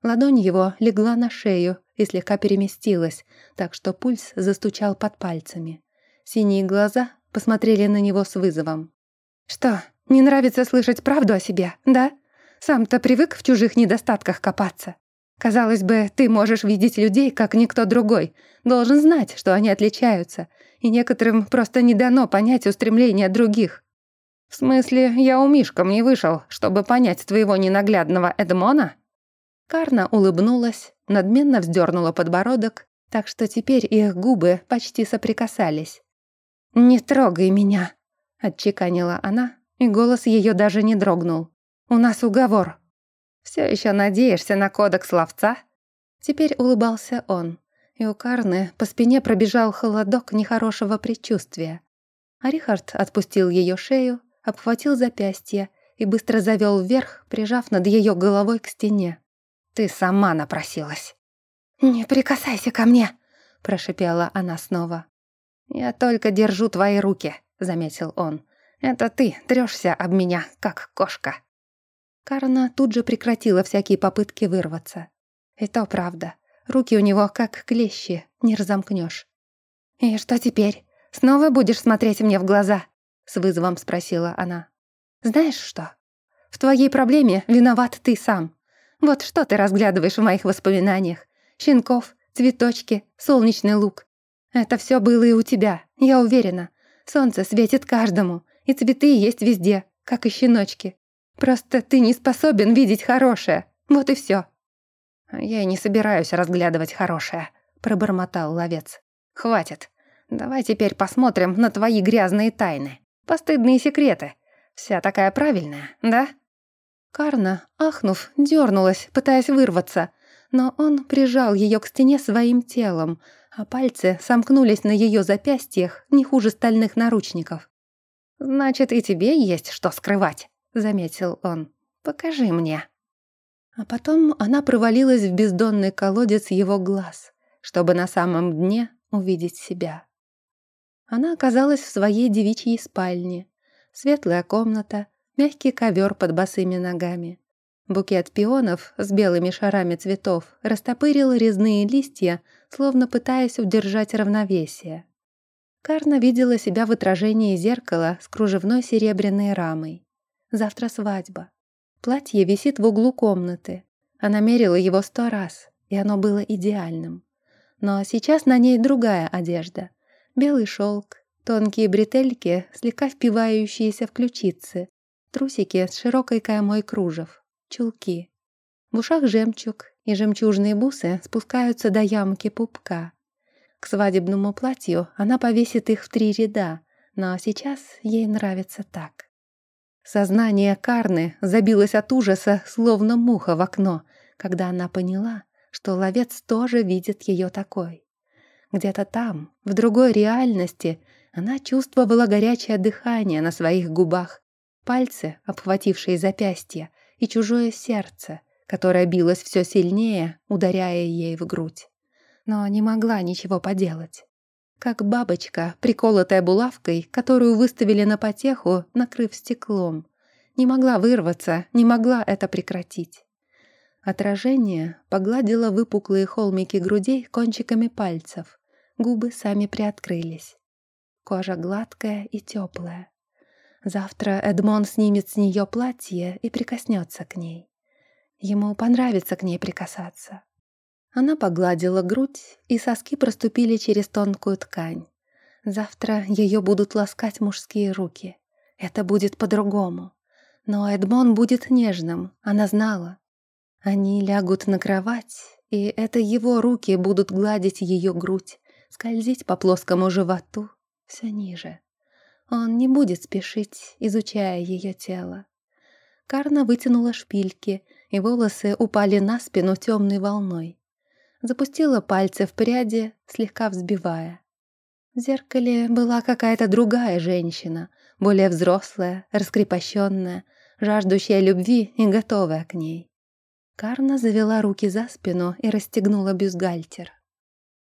Ладонь его легла на шею и слегка переместилась, так что пульс застучал под пальцами. Синие глаза посмотрели на него с вызовом. «Что, не нравится слышать правду о себе, да? Сам-то привык в чужих недостатках копаться. Казалось бы, ты можешь видеть людей, как никто другой, должен знать, что они отличаются, и некоторым просто не дано понять устремления других. В смысле, я у Мишкам не вышел, чтобы понять твоего ненаглядного Эдмона?» Карна улыбнулась, надменно вздернула подбородок, так что теперь их губы почти соприкасались. «Не трогай меня», — отчеканила она, и голос ее даже не дрогнул. «У нас уговор». Все еще надеешься на кодекс ловца?» Теперь улыбался он, и у Карны по спине пробежал холодок нехорошего предчувствия. А Рихард отпустил ее шею, обхватил запястье и быстро завел вверх, прижав над ее головой к стене. «Ты сама напросилась». «Не прикасайся ко мне», — прошипела она снова. «Я только держу твои руки», — заметил он. «Это ты трешься об меня, как кошка». Карна тут же прекратила всякие попытки вырваться. И то правда. Руки у него как клещи, не разомкнешь. «И что теперь? Снова будешь смотреть мне в глаза?» С вызовом спросила она. «Знаешь что? В твоей проблеме виноват ты сам. Вот что ты разглядываешь в моих воспоминаниях? Щенков, цветочки, солнечный лук. Это все было и у тебя, я уверена. Солнце светит каждому, и цветы есть везде, как и щеночки. Просто ты не способен видеть хорошее. Вот и все. «Я и не собираюсь разглядывать хорошее», — пробормотал ловец. «Хватит. Давай теперь посмотрим на твои грязные тайны. Постыдные секреты. Вся такая правильная, да?» Карна, ахнув, дернулась, пытаясь вырваться, но он прижал ее к стене своим телом, а пальцы сомкнулись на ее запястьях не хуже стальных наручников. «Значит, и тебе есть что скрывать», — заметил он. «Покажи мне». А потом она провалилась в бездонный колодец его глаз, чтобы на самом дне увидеть себя. Она оказалась в своей девичьей спальне. Светлая комната, мягкий ковер под босыми ногами. Букет пионов с белыми шарами цветов растопырил резные листья, словно пытаясь удержать равновесие. Карна видела себя в отражении зеркала с кружевной серебряной рамой. Завтра свадьба. Платье висит в углу комнаты. Она мерила его сто раз, и оно было идеальным. Но сейчас на ней другая одежда. Белый шелк, тонкие бретельки, слегка впивающиеся в ключицы, трусики с широкой каймой кружев, чулки. В ушах жемчуг, и жемчужные бусы спускаются до ямки пупка. К свадебному платью она повесит их в три ряда, но сейчас ей нравится так. Сознание Карны забилось от ужаса, словно муха в окно, когда она поняла, что ловец тоже видит ее такой. Где-то там, в другой реальности, она чувствовала горячее дыхание на своих губах, пальцы, обхватившие запястья, и чужое сердце, которое билось все сильнее, ударяя ей в грудь. Но не могла ничего поделать как бабочка, приколотая булавкой, которую выставили на потеху, накрыв стеклом. Не могла вырваться, не могла это прекратить. Отражение погладило выпуклые холмики грудей кончиками пальцев. Губы сами приоткрылись. Кожа гладкая и теплая. Завтра Эдмон снимет с нее платье и прикоснется к ней. Ему понравится к ней прикасаться. Она погладила грудь, и соски проступили через тонкую ткань. Завтра ее будут ласкать мужские руки. Это будет по-другому. Но Эдмон будет нежным, она знала. Они лягут на кровать, и это его руки будут гладить ее грудь, скользить по плоскому животу все ниже. Он не будет спешить, изучая ее тело. Карна вытянула шпильки, и волосы упали на спину темной волной запустила пальцы в пряди, слегка взбивая. В зеркале была какая-то другая женщина, более взрослая, раскрепощенная, жаждущая любви и готовая к ней. Карна завела руки за спину и расстегнула бюстгальтер.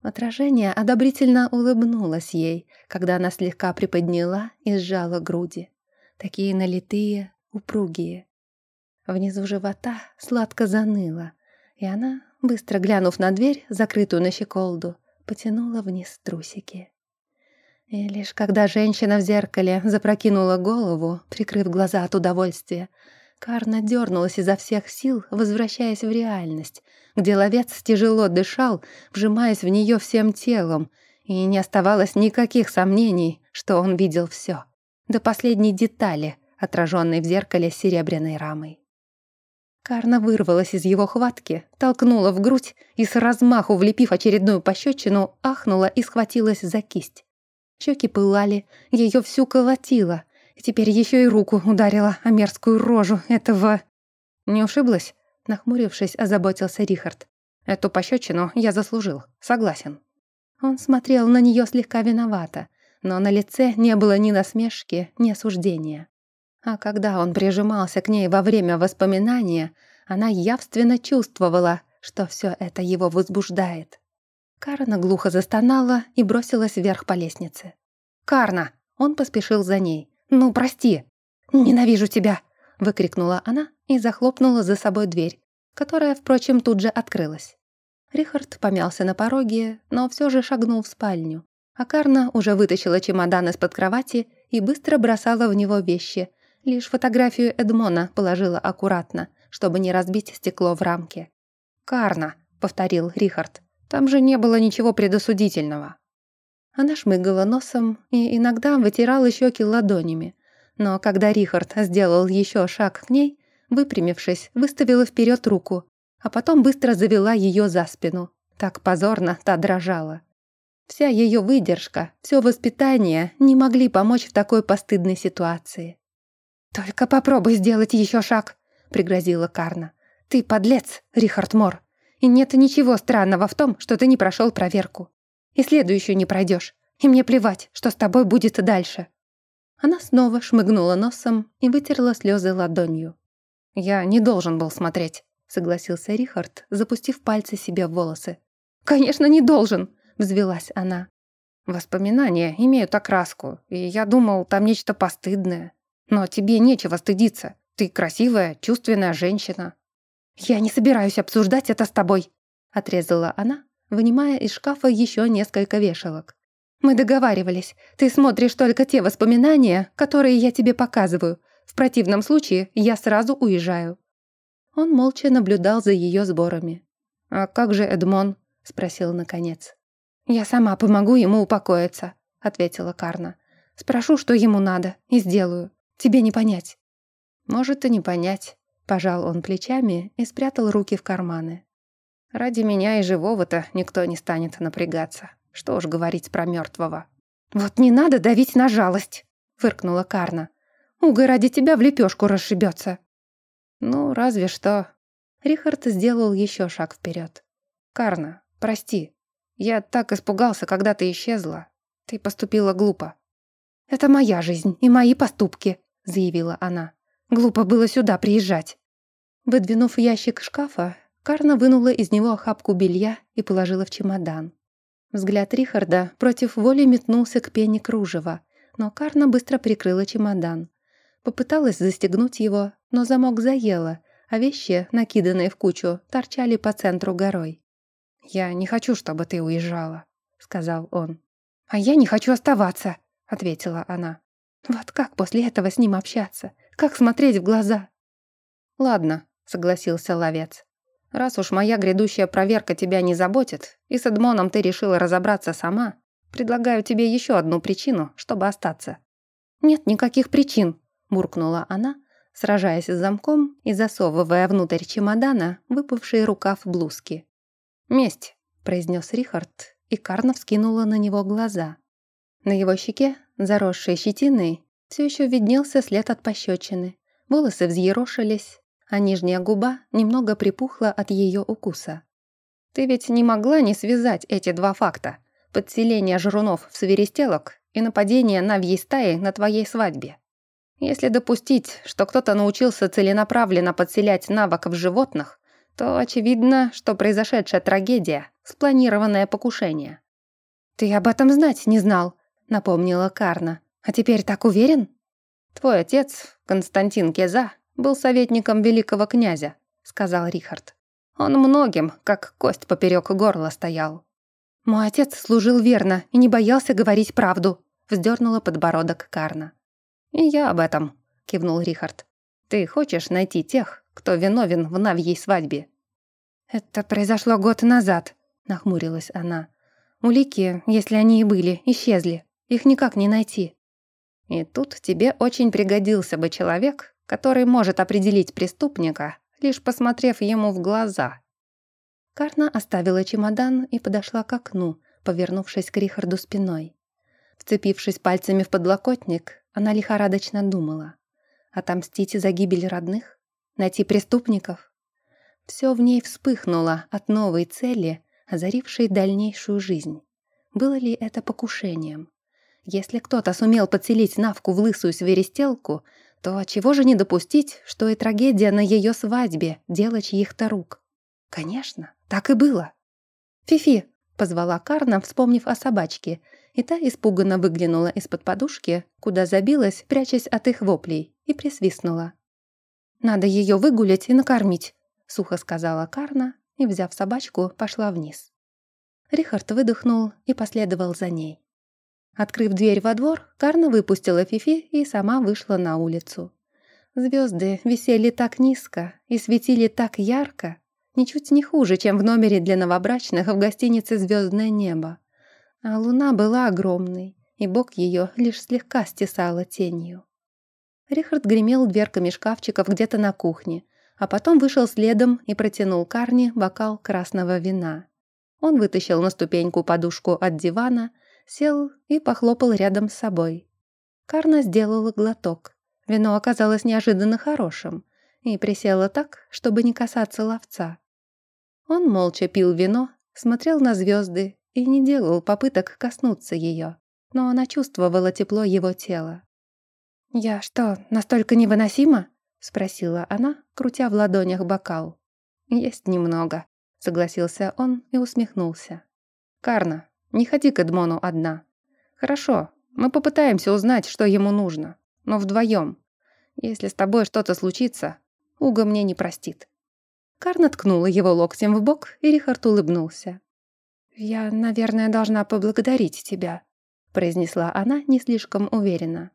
Отражение одобрительно улыбнулось ей, когда она слегка приподняла и сжала груди. Такие налитые, упругие. Внизу живота сладко заныло, и она Быстро глянув на дверь, закрытую на щеколду, потянула вниз трусики. И лишь когда женщина в зеркале запрокинула голову, прикрыв глаза от удовольствия, Карна дернулась изо всех сил, возвращаясь в реальность, где ловец тяжело дышал, вжимаясь в нее всем телом, и не оставалось никаких сомнений, что он видел все, до последней детали, отраженной в зеркале серебряной рамой. Карна вырвалась из его хватки, толкнула в грудь и с размаху, влепив очередную пощечину, ахнула и схватилась за кисть. Щеки пылали, ее всю колотило, и теперь еще и руку ударила о мерзкую рожу этого... «Не ушиблась?» — Нахмурившись, озаботился Рихард. «Эту пощечину я заслужил, согласен». Он смотрел на нее слегка виновато, но на лице не было ни насмешки, ни осуждения. А когда он прижимался к ней во время воспоминания, она явственно чувствовала, что все это его возбуждает. Карна глухо застонала и бросилась вверх по лестнице. «Карна!» Он поспешил за ней. «Ну, прости!» «Ненавижу тебя!» — выкрикнула она и захлопнула за собой дверь, которая, впрочем, тут же открылась. Рихард помялся на пороге, но все же шагнул в спальню, а Карна уже вытащила чемодан из-под кровати и быстро бросала в него вещи. Лишь фотографию Эдмона положила аккуратно, чтобы не разбить стекло в рамке. «Карна», — повторил Рихард, — «там же не было ничего предосудительного». Она шмыгала носом и иногда вытирала щеки ладонями, но когда Рихард сделал еще шаг к ней, выпрямившись, выставила вперед руку, а потом быстро завела ее за спину. Так позорно та дрожала. Вся ее выдержка, все воспитание не могли помочь в такой постыдной ситуации. «Только попробуй сделать еще шаг», — пригрозила Карна. «Ты подлец, Рихард Мор, и нет ничего странного в том, что ты не прошел проверку. И следующую не пройдешь, и мне плевать, что с тобой будет дальше». Она снова шмыгнула носом и вытерла слезы ладонью. «Я не должен был смотреть», — согласился Рихард, запустив пальцы себе в волосы. «Конечно, не должен!» — взвелась она. «Воспоминания имеют окраску, и я думал, там нечто постыдное. Но тебе нечего стыдиться. Ты красивая, чувственная женщина». «Я не собираюсь обсуждать это с тобой», — отрезала она, вынимая из шкафа еще несколько вешалок. «Мы договаривались. Ты смотришь только те воспоминания, которые я тебе показываю. В противном случае я сразу уезжаю». Он молча наблюдал за ее сборами. «А как же Эдмон?» — спросил наконец. «Я сама помогу ему упокоиться», — ответила Карна. «Спрошу, что ему надо, и сделаю. Тебе не понять». «Может, и не понять», — пожал он плечами и спрятал руки в карманы. «Ради меня и живого-то никто не станет напрягаться. Что уж говорить про мертвого». «Вот не надо давить на жалость», — фыркнула Карна. Уга ради тебя в лепешку расшибется. Ну, разве что. Рихард сделал еще шаг вперед. Карна, прости. Я так испугался, когда ты исчезла. Ты поступила глупо. Это моя жизнь и мои поступки, заявила она. Глупо было сюда приезжать. Выдвинув ящик шкафа, Карна вынула из него охапку белья и положила в чемодан. Взгляд Рихарда против воли метнулся к пене кружева, но Карна быстро прикрыла чемодан. Попыталась застегнуть его, но замок заело, а вещи, накиданные в кучу, торчали по центру горой. «Я не хочу, чтобы ты уезжала», — сказал он. «А я не хочу оставаться», — ответила она. «Вот как после этого с ним общаться? Как смотреть в глаза?» «Ладно», — согласился ловец. «Раз уж моя грядущая проверка тебя не заботит, и с Эдмоном ты решила разобраться сама, предлагаю тебе еще одну причину, чтобы остаться». «Нет никаких причин», буркнула она, сражаясь с замком и засовывая внутрь чемодана выпавший рукав блузки. «Месть», — произнес Рихард, и Карна вскинула на него глаза. На его щеке, заросшей щетиной, все еще виднелся след от пощечины. Волосы взъерошились, а нижняя губа немного припухла от ее укуса. «Ты ведь не могла не связать эти два факта — подселение жрунов в свиристелок и нападение на вьей стаи на твоей свадьбе?» Если допустить, что кто-то научился целенаправленно подселять навык в животных, то очевидно, что произошедшая трагедия – спланированное покушение. «Ты об этом знать не знал», – напомнила Карна. «А теперь так уверен?» «Твой отец, Константин Кеза, был советником великого князя», – сказал Рихард. «Он многим, как кость поперек горла стоял». «Мой отец служил верно и не боялся говорить правду», – вздернула подбородок Карна. «И я об этом», — кивнул Рихард. «Ты хочешь найти тех, кто виновен в Навьей свадьбе?» «Это произошло год назад», — нахмурилась она. «Улики, если они и были, исчезли. Их никак не найти». «И тут тебе очень пригодился бы человек, который может определить преступника, лишь посмотрев ему в глаза». Карна оставила чемодан и подошла к окну, повернувшись к Рихарду спиной. Вцепившись пальцами в подлокотник, она лихорадочно думала. Отомстить за гибель родных? Найти преступников? Все в ней вспыхнуло от новой цели, озарившей дальнейшую жизнь. Было ли это покушением? Если кто-то сумел подселить Навку в лысую свиристелку, то чего же не допустить, что и трагедия на ее свадьбе — дело чьих-то рук? Конечно, так и было. «Фифи!» — позвала Карна, вспомнив о собачке, и та испуганно выглянула из-под подушки, куда забилась, прячась от их воплей, и присвистнула. «Надо ее выгулять и накормить», — сухо сказала Карна, и, взяв собачку, пошла вниз. Рихард выдохнул и последовал за ней. Открыв дверь во двор, Карна выпустила Фифи и сама вышла на улицу. Звезды висели так низко и светили так ярко, ничуть не хуже, чем в номере для новобрачных в гостинице «Звездное небо». А луна была огромной, и бок ее лишь слегка стесала тенью. Рихард гремел дверками шкафчиков где-то на кухне, а потом вышел следом и протянул Карне бокал красного вина. Он вытащил на ступеньку подушку от дивана — сел и похлопал рядом с собой. Карна сделала глоток. Вино оказалось неожиданно хорошим и присела так, чтобы не касаться ловца. Он молча пил вино, смотрел на звезды и не делал попыток коснуться ее, но она чувствовала тепло его тела. «Я что, настолько невыносима?» — спросила она, крутя в ладонях бокал. «Есть немного», — согласился он и усмехнулся. «Карна, не ходи к Эдмону одна. Хорошо, мы попытаемся узнать, что ему нужно. Но вдвоем. Если с тобой что-то случится, Уга мне не простит». Карна ткнула его локтем в бок, и Рихард улыбнулся. «Я, наверное, должна поблагодарить тебя», — произнесла она не слишком уверенно.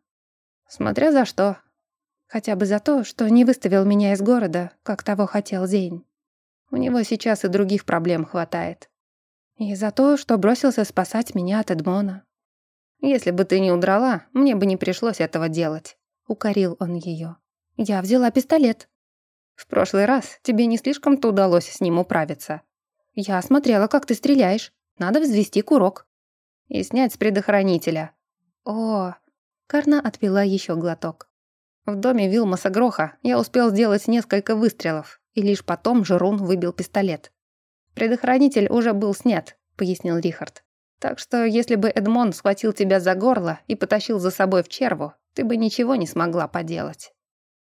«Смотря за что. Хотя бы за то, что не выставил меня из города, как того хотел Зейн. У него сейчас и других проблем хватает. И за то, что бросился спасать меня от Эдмона. «Если бы ты не удрала, мне бы не пришлось этого делать», — укорил он ее. «Я взяла пистолет». «В прошлый раз тебе не слишком-то удалось с ним управиться». «Я смотрела, как ты стреляешь. Надо взвести курок». «И снять с предохранителя». «О!» Карна отпила еще глоток. В доме Вилмаса Гроха я успел сделать несколько выстрелов, и лишь потом Жерун выбил пистолет. «Предохранитель уже был снят», — пояснил Рихард. «Так что если бы Эдмон схватил тебя за горло и потащил за собой в черву, ты бы ничего не смогла поделать».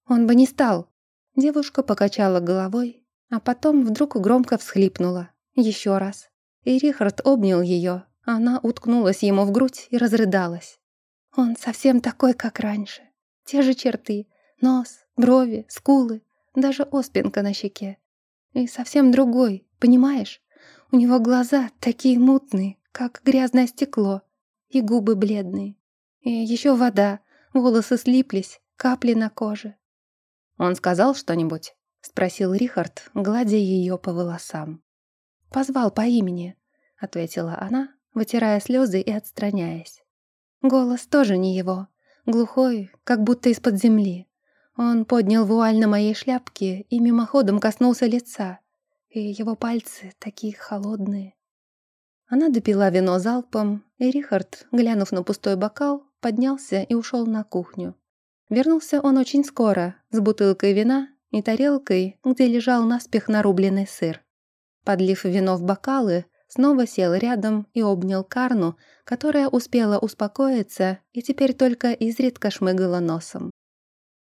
«Он бы не стал». Девушка покачала головой, а потом вдруг громко всхлипнула. Еще раз. И Рихард обнял ее, она уткнулась ему в грудь и разрыдалась. Он совсем такой, как раньше. Те же черты. Нос, брови, скулы, даже оспинка на щеке. И совсем другой, Понимаешь? У него глаза такие мутные, как грязное стекло, и губы бледные. И еще вода, волосы слиплись, капли на коже. «Он сказал что-нибудь?» — спросил Рихард, гладя ее по волосам. «Позвал по имени», — ответила она, вытирая слезы и отстраняясь. Голос тоже не его, глухой, как будто из-под земли. Он поднял вуаль на моей шляпке и мимоходом коснулся лица, и его пальцы такие холодные. Она допила вино залпом, и Рихард, глянув на пустой бокал, поднялся и ушел на кухню. Вернулся он очень скоро, с бутылкой вина и тарелкой, где лежал наспех нарубленный сыр. Подлив вино в бокалы, снова сел рядом и обнял Карну, которая успела успокоиться и теперь только изредка шмыгала носом.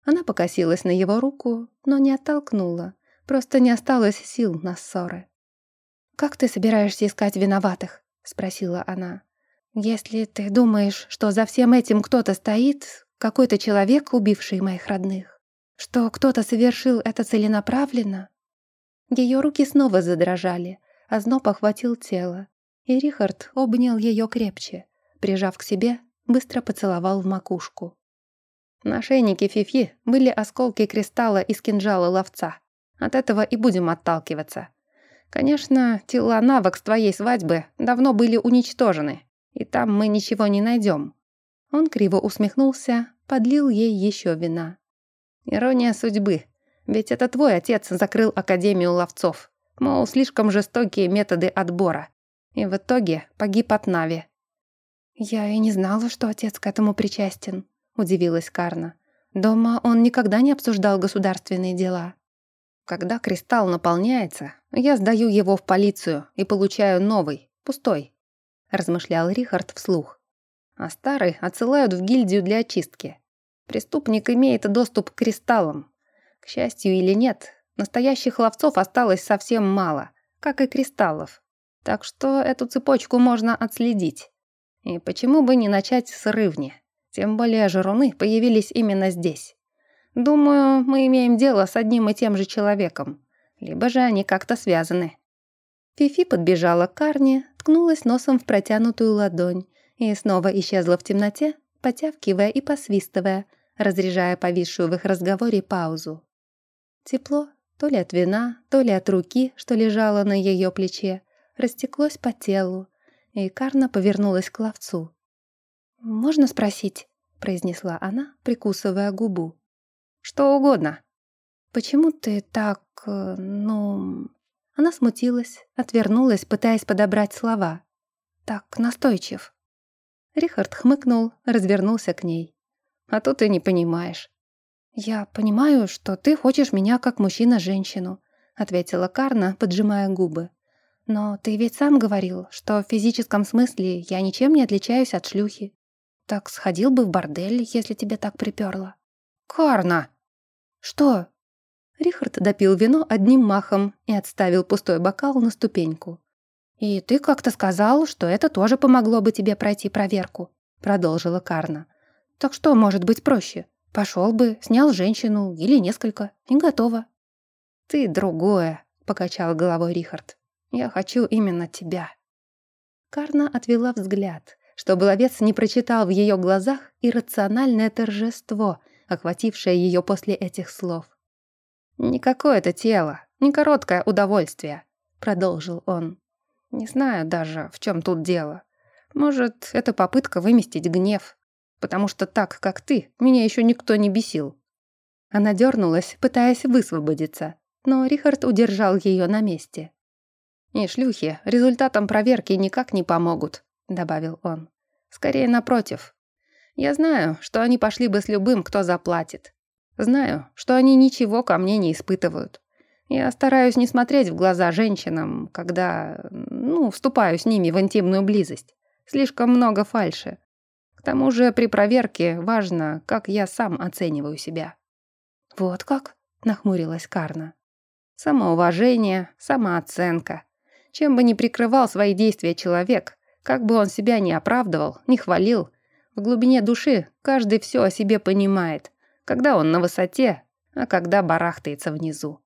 Она покосилась на его руку, но не оттолкнула, Просто не осталось сил на ссоры. «Как ты собираешься искать виноватых?» — спросила она. «Если ты думаешь, что за всем этим кто-то стоит, какой-то человек, убивший моих родных, что кто-то совершил это целенаправленно...» Ее руки снова задрожали, а зноб охватил тело, и Рихард обнял ее крепче, прижав к себе, быстро поцеловал в макушку. На шейнике Фифи были осколки кристалла из кинжала ловца. От этого и будем отталкиваться. Конечно, тела навык с твоей свадьбы давно были уничтожены, и там мы ничего не найдем. Он криво усмехнулся, подлил ей еще вина. Ирония судьбы. Ведь это твой отец закрыл Академию ловцов. Мол, слишком жестокие методы отбора. И в итоге погиб от Нави. «Я и не знала, что отец к этому причастен», — удивилась Карна. «Дома он никогда не обсуждал государственные дела». Когда кристалл наполняется, я сдаю его в полицию и получаю новый, пустой», — размышлял Рихард вслух. «А старый отсылают в гильдию для очистки. Преступник имеет доступ к кристаллам. К счастью или нет, настоящих ловцов осталось совсем мало, как и кристаллов. Так что эту цепочку можно отследить. И почему бы не начать с рывни? Тем более жируны появились именно здесь. Думаю, мы имеем дело с одним и тем же человеком. Либо же они как-то связаны. Фифи подбежала к Карне, ткнулась носом в протянутую ладонь и снова исчезла в темноте, потявкивая и посвистывая, разряжая повисшую в их разговоре паузу. Тепло, то ли от вина, то ли от руки, что лежало на ее плече, растеклось по телу, и Карна повернулась к ловцу. «Можно спросить?» — произнесла она, прикусывая губу. «Что угодно». «Почему ты так... Э, ну...» Она смутилась, отвернулась, пытаясь подобрать слова. «Так настойчив». Рихард хмыкнул, развернулся к ней. «А то ты не понимаешь». «Я понимаю, что ты хочешь меня как мужчина-женщину», ответила Карна, поджимая губы. «Но ты ведь сам говорил, что в физическом смысле я ничем не отличаюсь от шлюхи. Так сходил бы в бордель, если тебе так приперло». «Карна!» «Что?» Рихард допил вино одним махом и отставил пустой бокал на ступеньку. «И ты как-то сказал, что это тоже помогло бы тебе пройти проверку», продолжила Карна. «Так что может быть проще? Пошел бы, снял женщину или несколько, и готово». «Ты другое», — покачал головой Рихард. «Я хочу именно тебя». Карна отвела взгляд, чтобы ловец не прочитал в ее глазах иррациональное торжество, охватившее ее после этих слов. «Не какое-то тело, не короткое удовольствие», — продолжил он. «Не знаю даже, в чем тут дело. Может, это попытка выместить гнев, потому что так, как ты, меня еще никто не бесил». Она дернулась, пытаясь высвободиться, но Рихард удержал ее на месте. «И шлюхи результатом проверки никак не помогут», — добавил он. «Скорее напротив. Я знаю, что они пошли бы с любым, кто заплатит. Знаю, что они ничего ко мне не испытывают. Я стараюсь не смотреть в глаза женщинам, когда, ну, вступаю с ними в интимную близость. Слишком много фальши. К тому же при проверке важно, как я сам оцениваю себя». «Вот как?» — нахмурилась Карна. «Самоуважение, самооценка. Чем бы ни прикрывал свои действия человек, как бы он себя ни оправдывал, не хвалил, в глубине души каждый все о себе понимает, когда он на высоте, а когда барахтается внизу.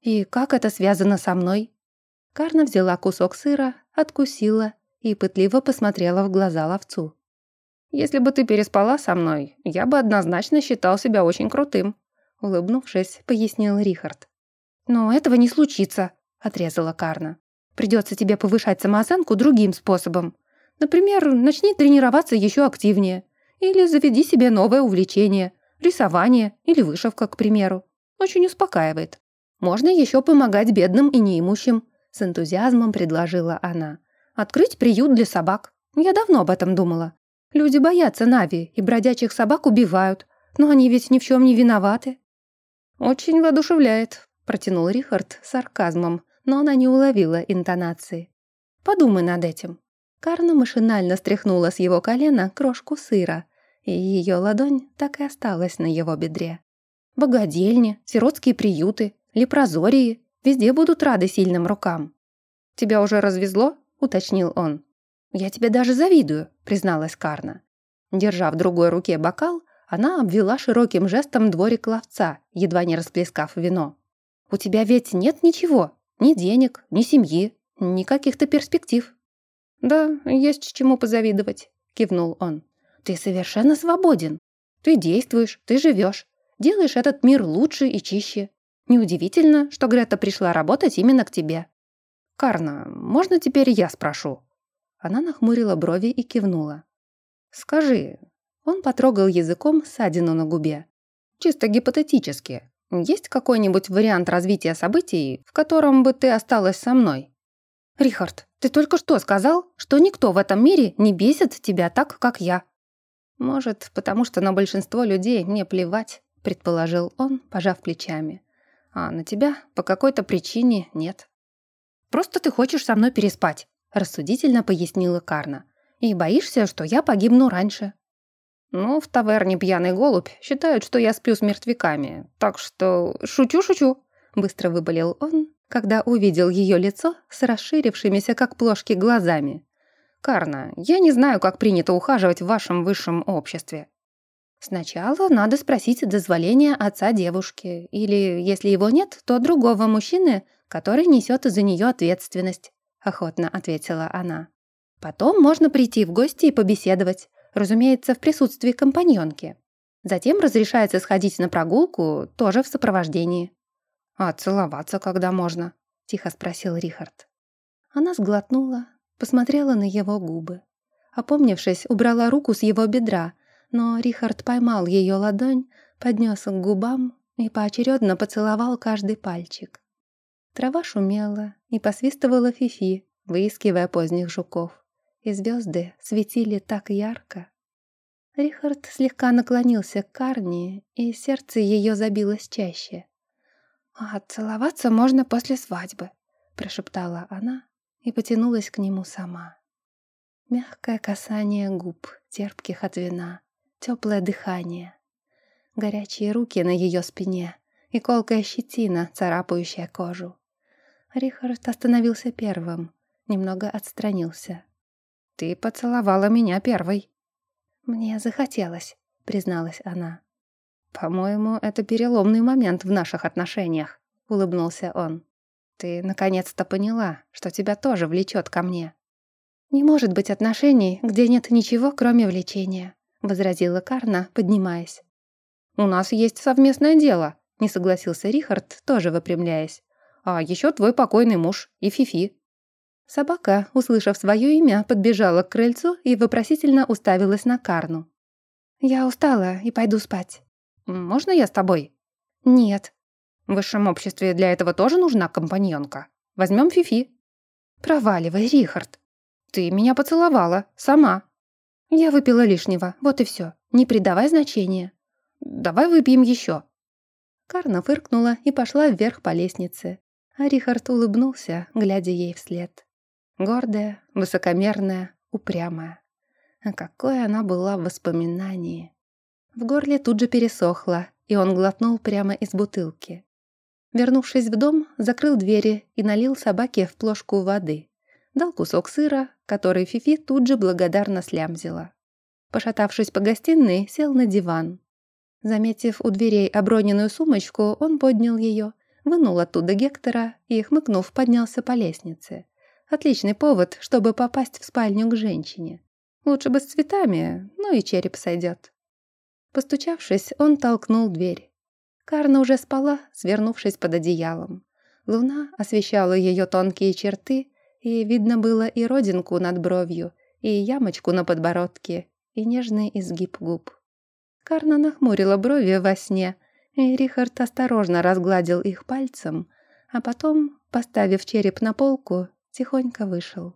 «И как это связано со мной?» Карна взяла кусок сыра, откусила и пытливо посмотрела в глаза ловцу. «Если бы ты переспала со мной, я бы однозначно считал себя очень крутым», улыбнувшись, пояснил Рихард. «Но этого не случится», — отрезала Карна. «Придется тебе повышать самооценку другим способом. Например, начни тренироваться еще активнее. Или заведи себе новое увлечение, Рисование или вышивка, к примеру. Очень успокаивает. Можно еще помогать бедным и неимущим. С энтузиазмом предложила она. Открыть приют для собак. Я давно об этом думала. Люди боятся Нави и бродячих собак убивают. Но они ведь ни в чем не виноваты. Очень воодушевляет, протянул Рихард с сарказмом, но она не уловила интонации. Подумай над этим. Карна машинально стряхнула с его колена крошку сыра, и ее ладонь так и осталась на его бедре. Богадельни, сиротские приюты, лепрозории везде будут рады сильным рукам. «Тебя уже развезло?» — уточнил он. «Я тебе даже завидую», — призналась Карна. Держа в другой руке бокал, она обвела широким жестом дворик ловца, едва не расплескав вино. «У тебя ведь нет ничего, ни денег, ни семьи, ни каких-то перспектив». «Да, есть чему позавидовать», — кивнул он. Ты совершенно свободен. Ты действуешь, ты живешь, делаешь этот мир лучше и чище. Неудивительно, что Грета пришла работать именно к тебе. «Карна, можно теперь я спрошу?» Она нахмурила брови и кивнула. «Скажи...» Он потрогал языком ссадину на губе. «Чисто гипотетически. Есть какой-нибудь вариант развития событий, в котором бы ты осталась со мной?» «Рихард, ты только что сказал, что никто в этом мире не бесит тебя так, как я. «Может, потому что на большинство людей мне плевать», — предположил он, пожав плечами. А на тебя по какой-то причине нет. Просто ты хочешь со мной переспать, рассудительно пояснила Карна. И боишься, что я погибну раньше. Ну, в таверне пьяный голубь считают, что я сплю с мертвяками. Так что шучу-шучу, быстро выболел он, когда увидел ее лицо с расширившимися, как плошки, глазами. «Карна, я не знаю, как принято ухаживать в вашем высшем обществе». «Сначала надо спросить дозволения отца девушки, или, если его нет, то другого мужчины, который несет за нее ответственность», — охотно ответила она. «Потом можно прийти в гости и побеседовать, разумеется, в присутствии компаньонки. Затем разрешается сходить на прогулку, тоже в сопровождении». «А целоваться когда можно?» — тихо спросил Рихард. Она сглотнула, посмотрела на его губы. Опомнившись, убрала руку с его бедра, но Рихард поймал ее ладонь, поднес к губам и поочередно поцеловал каждый пальчик. Трава шумела и посвистывала фифи, выискивая поздних жуков, и звезды светили так ярко. Рихард слегка наклонился к Карни, и сердце ее забилось чаще. «А целоваться можно после свадьбы», — прошептала она и потянулась к нему сама. Мягкое касание губ, терпких от вина, теплое дыхание, горячие руки на ее спине и колкая щетина, царапающая кожу. Рихард остановился первым, немного отстранился. «Ты поцеловала меня первой». «Мне захотелось», — призналась она. «По-моему, это переломный момент в наших отношениях», — улыбнулся он. «Ты наконец-то поняла, что тебя тоже влечет ко мне». «Не может быть отношений, где нет ничего, кроме влечения», — возразила Карна, поднимаясь. «У нас есть совместное дело», — не согласился Рихард, тоже выпрямляясь. «А еще твой покойный муж и Фифи». Собака, услышав свое имя, подбежала к крыльцу и вопросительно уставилась на Карну. «Я устала и пойду спать». «Можно я с тобой?» «Нет», в высшем обществе для этого тоже нужна компаньонка. Возьмем Фифи». «Проваливай, Рихард. Ты меня поцеловала. Сама». «Я выпила лишнего. Вот и все. Не придавай значения». «Давай выпьем еще». Карна фыркнула и пошла вверх по лестнице. А Рихард улыбнулся, глядя ей вслед. Гордая, высокомерная, упрямая. А какой она была в воспоминании. В горле тут же пересохло, и он глотнул прямо из бутылки. Вернувшись в дом, закрыл двери и налил собаке в плошку воды. Дал кусок сыра, который Фифи тут же благодарно слямзила. Пошатавшись по гостиной, сел на диван. Заметив у дверей оброненную сумочку, он поднял ее, вынул оттуда Гектора и, хмыкнув, поднялся по лестнице. Отличный повод, чтобы попасть в спальню к женщине. Лучше бы с цветами, но и череп сойдет. Постучавшись, он толкнул дверь. Карна уже спала, свернувшись под одеялом. Луна освещала ее тонкие черты, и видно было и родинку над бровью, и ямочку на подбородке, и нежный изгиб губ. Карна нахмурила брови во сне, и Рихард осторожно разгладил их пальцем, а потом, поставив череп на полку, тихонько вышел.